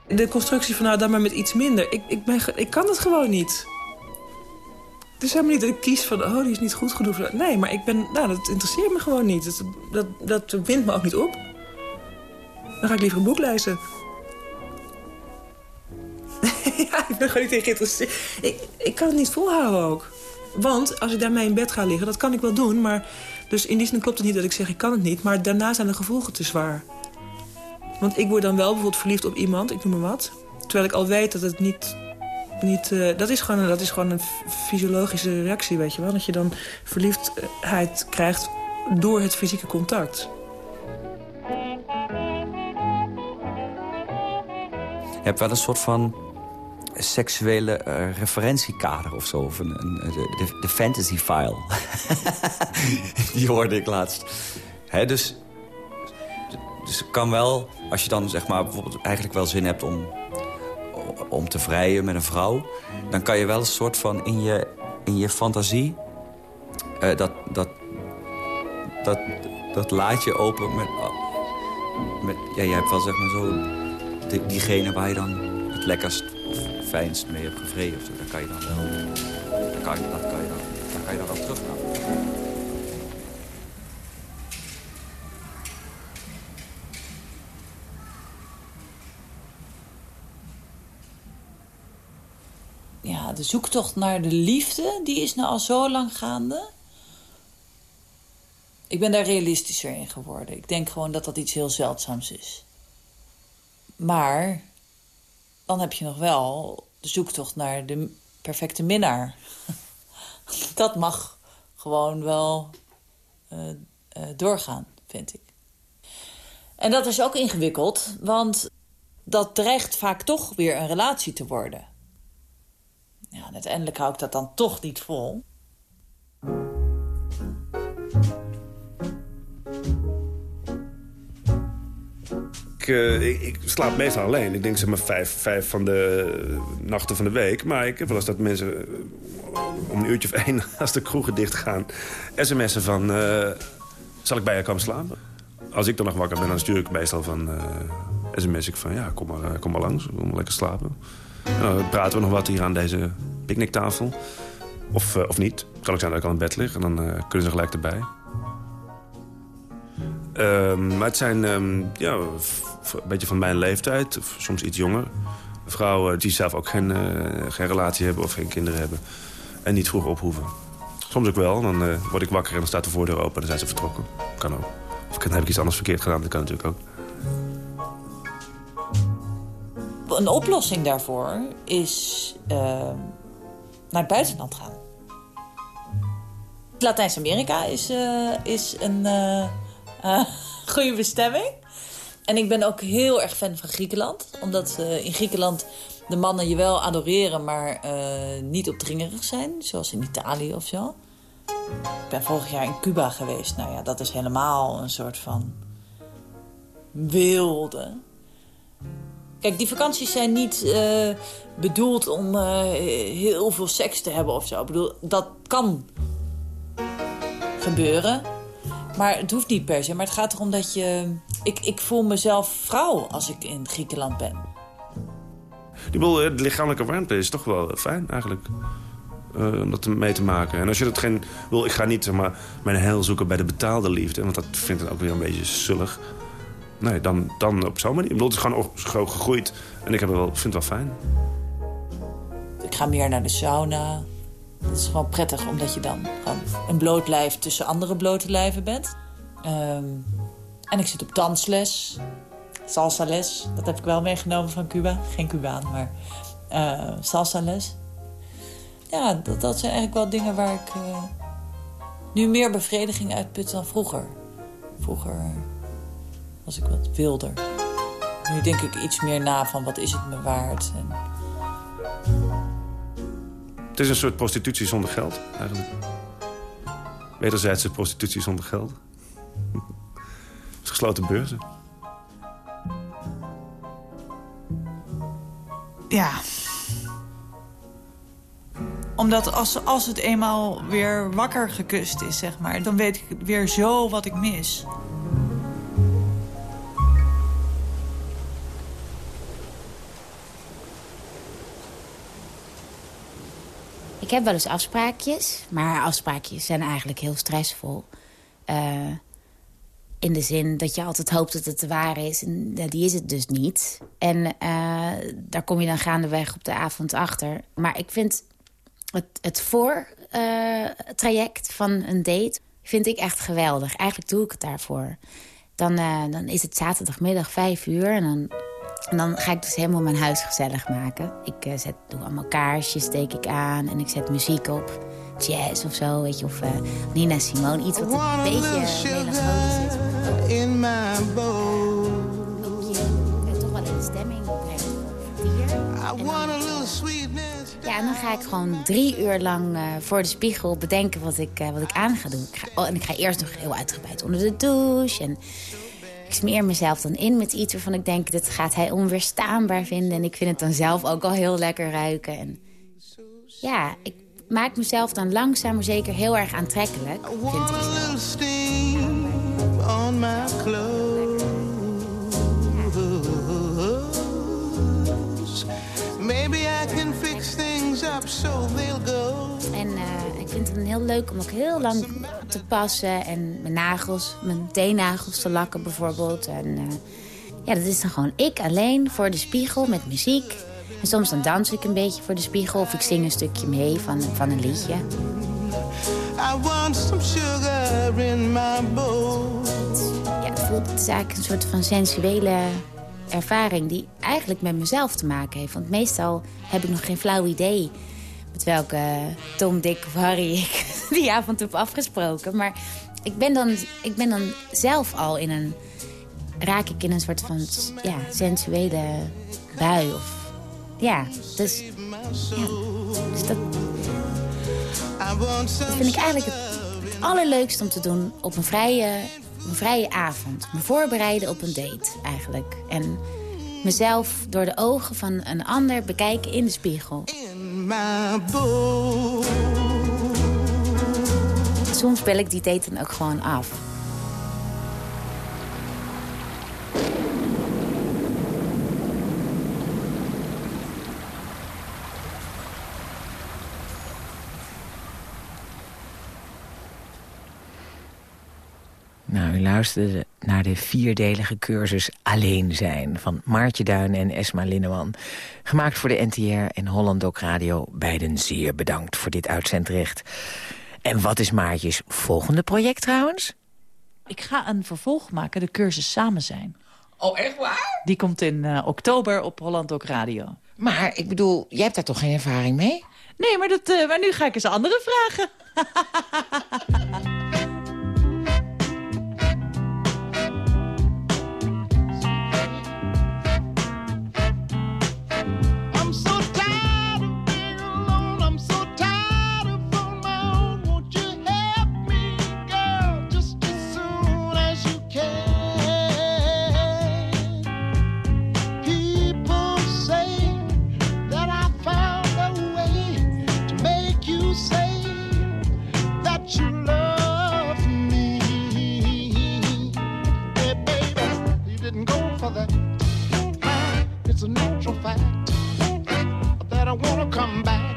De constructie van nou dan maar met iets minder. Ik, ik, ben, ik kan het gewoon niet. Het is helemaal niet dat ik kies van, oh, die is niet goed genoeg. Nee, maar ik ben, nou, dat interesseert me gewoon niet. Dat, dat, dat wint me ook niet op. Dan ga ik liever een boek lezen. ja, ik ben gewoon niet geïnteresseerd. Ik, ik kan het niet volhouden ook. Want als ik daarmee in bed ga liggen, dat kan ik wel doen. Maar, dus in die zin klopt het niet dat ik zeg ik kan het niet. Maar daarna zijn de gevolgen te zwaar. Want ik word dan wel bijvoorbeeld verliefd op iemand, ik noem maar wat. Terwijl ik al weet dat het niet... niet uh, dat, is gewoon dat is gewoon een fysiologische reactie, weet je wel. Dat je dan verliefdheid krijgt door het fysieke contact. Hebt wel een soort van seksuele uh, referentiekader of zo. Of een, een, de, fantasy file. Die hoorde ik laatst. Dus, dus kan wel, als je dan zeg maar bijvoorbeeld eigenlijk wel zin hebt om, om te vrijen met een vrouw... dan kan je wel een soort van in je, in je fantasie... Uh, dat, dat, dat, dat laat je open met, met... Ja, je hebt wel zeg maar zo... Die, diegene waar je dan het lekkerst fijnst mee hebt gevreden. Of dan kan je dan wel... Dan kan, dat kan je dan, dan kan je dan wel teruggaan. Ja, de zoektocht naar de liefde, die is nou al zo lang gaande. Ik ben daar realistischer in geworden. Ik denk gewoon dat dat iets heel zeldzaams is. Maar dan heb je nog wel de zoektocht naar de perfecte minnaar. dat mag gewoon wel uh, uh, doorgaan, vind ik. En dat is ook ingewikkeld, want dat dreigt vaak toch weer een relatie te worden. Ja, uiteindelijk hou ik dat dan toch niet vol. ik, ik, ik, slaap meestal alleen. Ik denk zeg maar vijf, vijf van de nachten van de week. Maar ik heb wel eens dat mensen eh, om een uurtje of één... als de kroegen dicht gaan, sms'en van... Zal ik bij je komen slapen? Als ik dan nog wakker ben, dan stuur ik meestal van... Sms ik van, ja, kom maar, kom maar langs. We willen lekker slapen. En dan praten we nog wat hier aan deze picknicktafel. Of, of niet. Kan ook zijn dat ik al in bed lig. En dan kunnen ze gelijk erbij. Um, maar het zijn um, ja, een beetje van mijn leeftijd, of soms iets jonger. Vrouwen die zelf ook geen, uh, geen relatie hebben of geen kinderen hebben. En niet vroeg ophoeven. Soms ook wel, dan uh, word ik wakker en dan staat de voordeur open en dan zijn ze vertrokken. Kan ook. Of dan heb ik iets anders verkeerd gedaan, dat kan natuurlijk ook. Een oplossing daarvoor is uh, naar het buitenland gaan. Latijns-Amerika is, is een goede bestemming. En ik ben ook heel erg fan van Griekenland. Omdat uh, in Griekenland de mannen je wel adoreren, maar uh, niet opdringerig zijn. Zoals in Italië of zo. Ik ben vorig jaar in Cuba geweest. Nou ja, dat is helemaal een soort van wilde. Kijk, die vakanties zijn niet uh, bedoeld om heel veel seks te hebben of zo. Ik bedoel, dat kan gebeuren. Maar het hoeft niet per se. Maar het gaat erom dat je... Ik, ik voel mezelf vrouw als ik in Griekenland ben. Die bedoel, de lichamelijke warmte is toch wel fijn eigenlijk. Uh, om dat mee te maken. En als je dat geen... Wil, ik ga niet zeg maar, mijn heil zoeken bij de betaalde liefde. Want dat vind ik ook weer een beetje zullig. Nee, dan, dan op zo'n manier. Ik bedoel, het is gewoon, gewoon gegroeid. En ik heb het wel, vind het wel fijn. Ik ga meer naar de sauna. Dat is gewoon prettig, omdat je dan gewoon een bloot lijf tussen andere blote lijven bent. Um, en ik zit op dansles, salsa les. Dat heb ik wel meegenomen van Cuba. Geen Cubaan, maar uh, salsa les. Ja, dat, dat, zijn eigenlijk wel dingen waar ik uh, nu meer bevrediging uit put dan vroeger. Vroeger was ik wat wilder. Nu denk ik iets meer na van wat is het me waard. En het is een soort prostitutie zonder geld, eigenlijk. Wederzijdse prostitutie zonder geld. Gesloten beurzen. Ja. Omdat als, als het eenmaal weer wakker gekust is, zeg maar... dan weet ik weer zo wat ik mis. Ik heb wel eens afspraakjes, maar afspraakjes zijn eigenlijk heel stressvol. Uh, in de zin dat je altijd hoopt dat het waar is. En die is het dus niet. En uh, daar kom je dan gaandeweg op de avond achter. Maar ik vind het, het voor eh, traject van een date vind ik echt geweldig. Eigenlijk doe ik het daarvoor. Dan, eh, dan is het zaterdagmiddag vijf uur en dan, en dan ga ik dus helemaal mijn huis gezellig maken. Ik eh, zet, doe allemaal kaarsjes, steek ik aan en ik zet muziek op. Jazz of zo, weet je, of eh, Nina Simone. Iets wat een beetje melancholisch is. In my bowl. I want a little sweetness. Ja, en dan ga ik gewoon drie uur lang eh, voor de spiegel bedenken wat ik, eh, wat ik aan ga doen. Ik ga, oh, en ik ga eerst nog heel uitgebreid onder de douche. En ik smeer mezelf dan in met iets waarvan ik denk... dit gaat hij onweerstaanbaar vinden. En ik vind het dan zelf ook al heel lekker ruiken. En ja, ik maak mezelf dan langzaam maar zeker heel erg aantrekkelijk. Vind ik on my clothes. Maybe I can fix things up so they'll go. En eh, ik vind het dan heel leuk om ook heel lang te passen. En mijn nagels, mijn teennagels te lakken bijvoorbeeld. En eh, ja, dat is dan gewoon ik alleen voor de spiegel met muziek. En soms dan dans ik een beetje voor de spiegel. Of ik zing een stukje mee van, van een liedje. I want some sugar in my bowl. Ja, het, voelt, het is eigenlijk een soort van sensuele ervaring... die eigenlijk met mezelf te maken heeft. Want meestal heb ik nog geen flauw idee... met welke Tom, Dick of Harry ik die avond heb afgesproken. Maar ik ben dan, ik ben dan zelf al in een... raak ik in een soort van ja, sensuele bui. Of, ja, dus, ja, dus dat, dat vind ik eigenlijk het, allerleukste om te doen op een vrije, een vrije avond. Me voorbereiden op een date, eigenlijk. En mezelf door de ogen van een ander bekijken in de spiegel. in. Soms bel ik die date dan ook gewoon af. Luisterde naar de vierdelige cursus Alleen zijn... van Maartje Duin en Esma Linneman. Gemaakt voor de NTR en Holland Doc Radio. Beiden zeer bedankt voor dit uitzendrecht. En wat is Maartjes volgende project trouwens? Ik ga een vervolg maken, de cursus Samen zijn. Oh, echt waar? Die komt in eh, oktober op Holland Doc Radio. Maar ik bedoel, jij hebt daar toch geen ervaring mee? Nee, maar, dat, eh, maar nu ga ik eens anderen vragen. that. It's a natural fact that I wanna come back.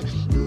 listen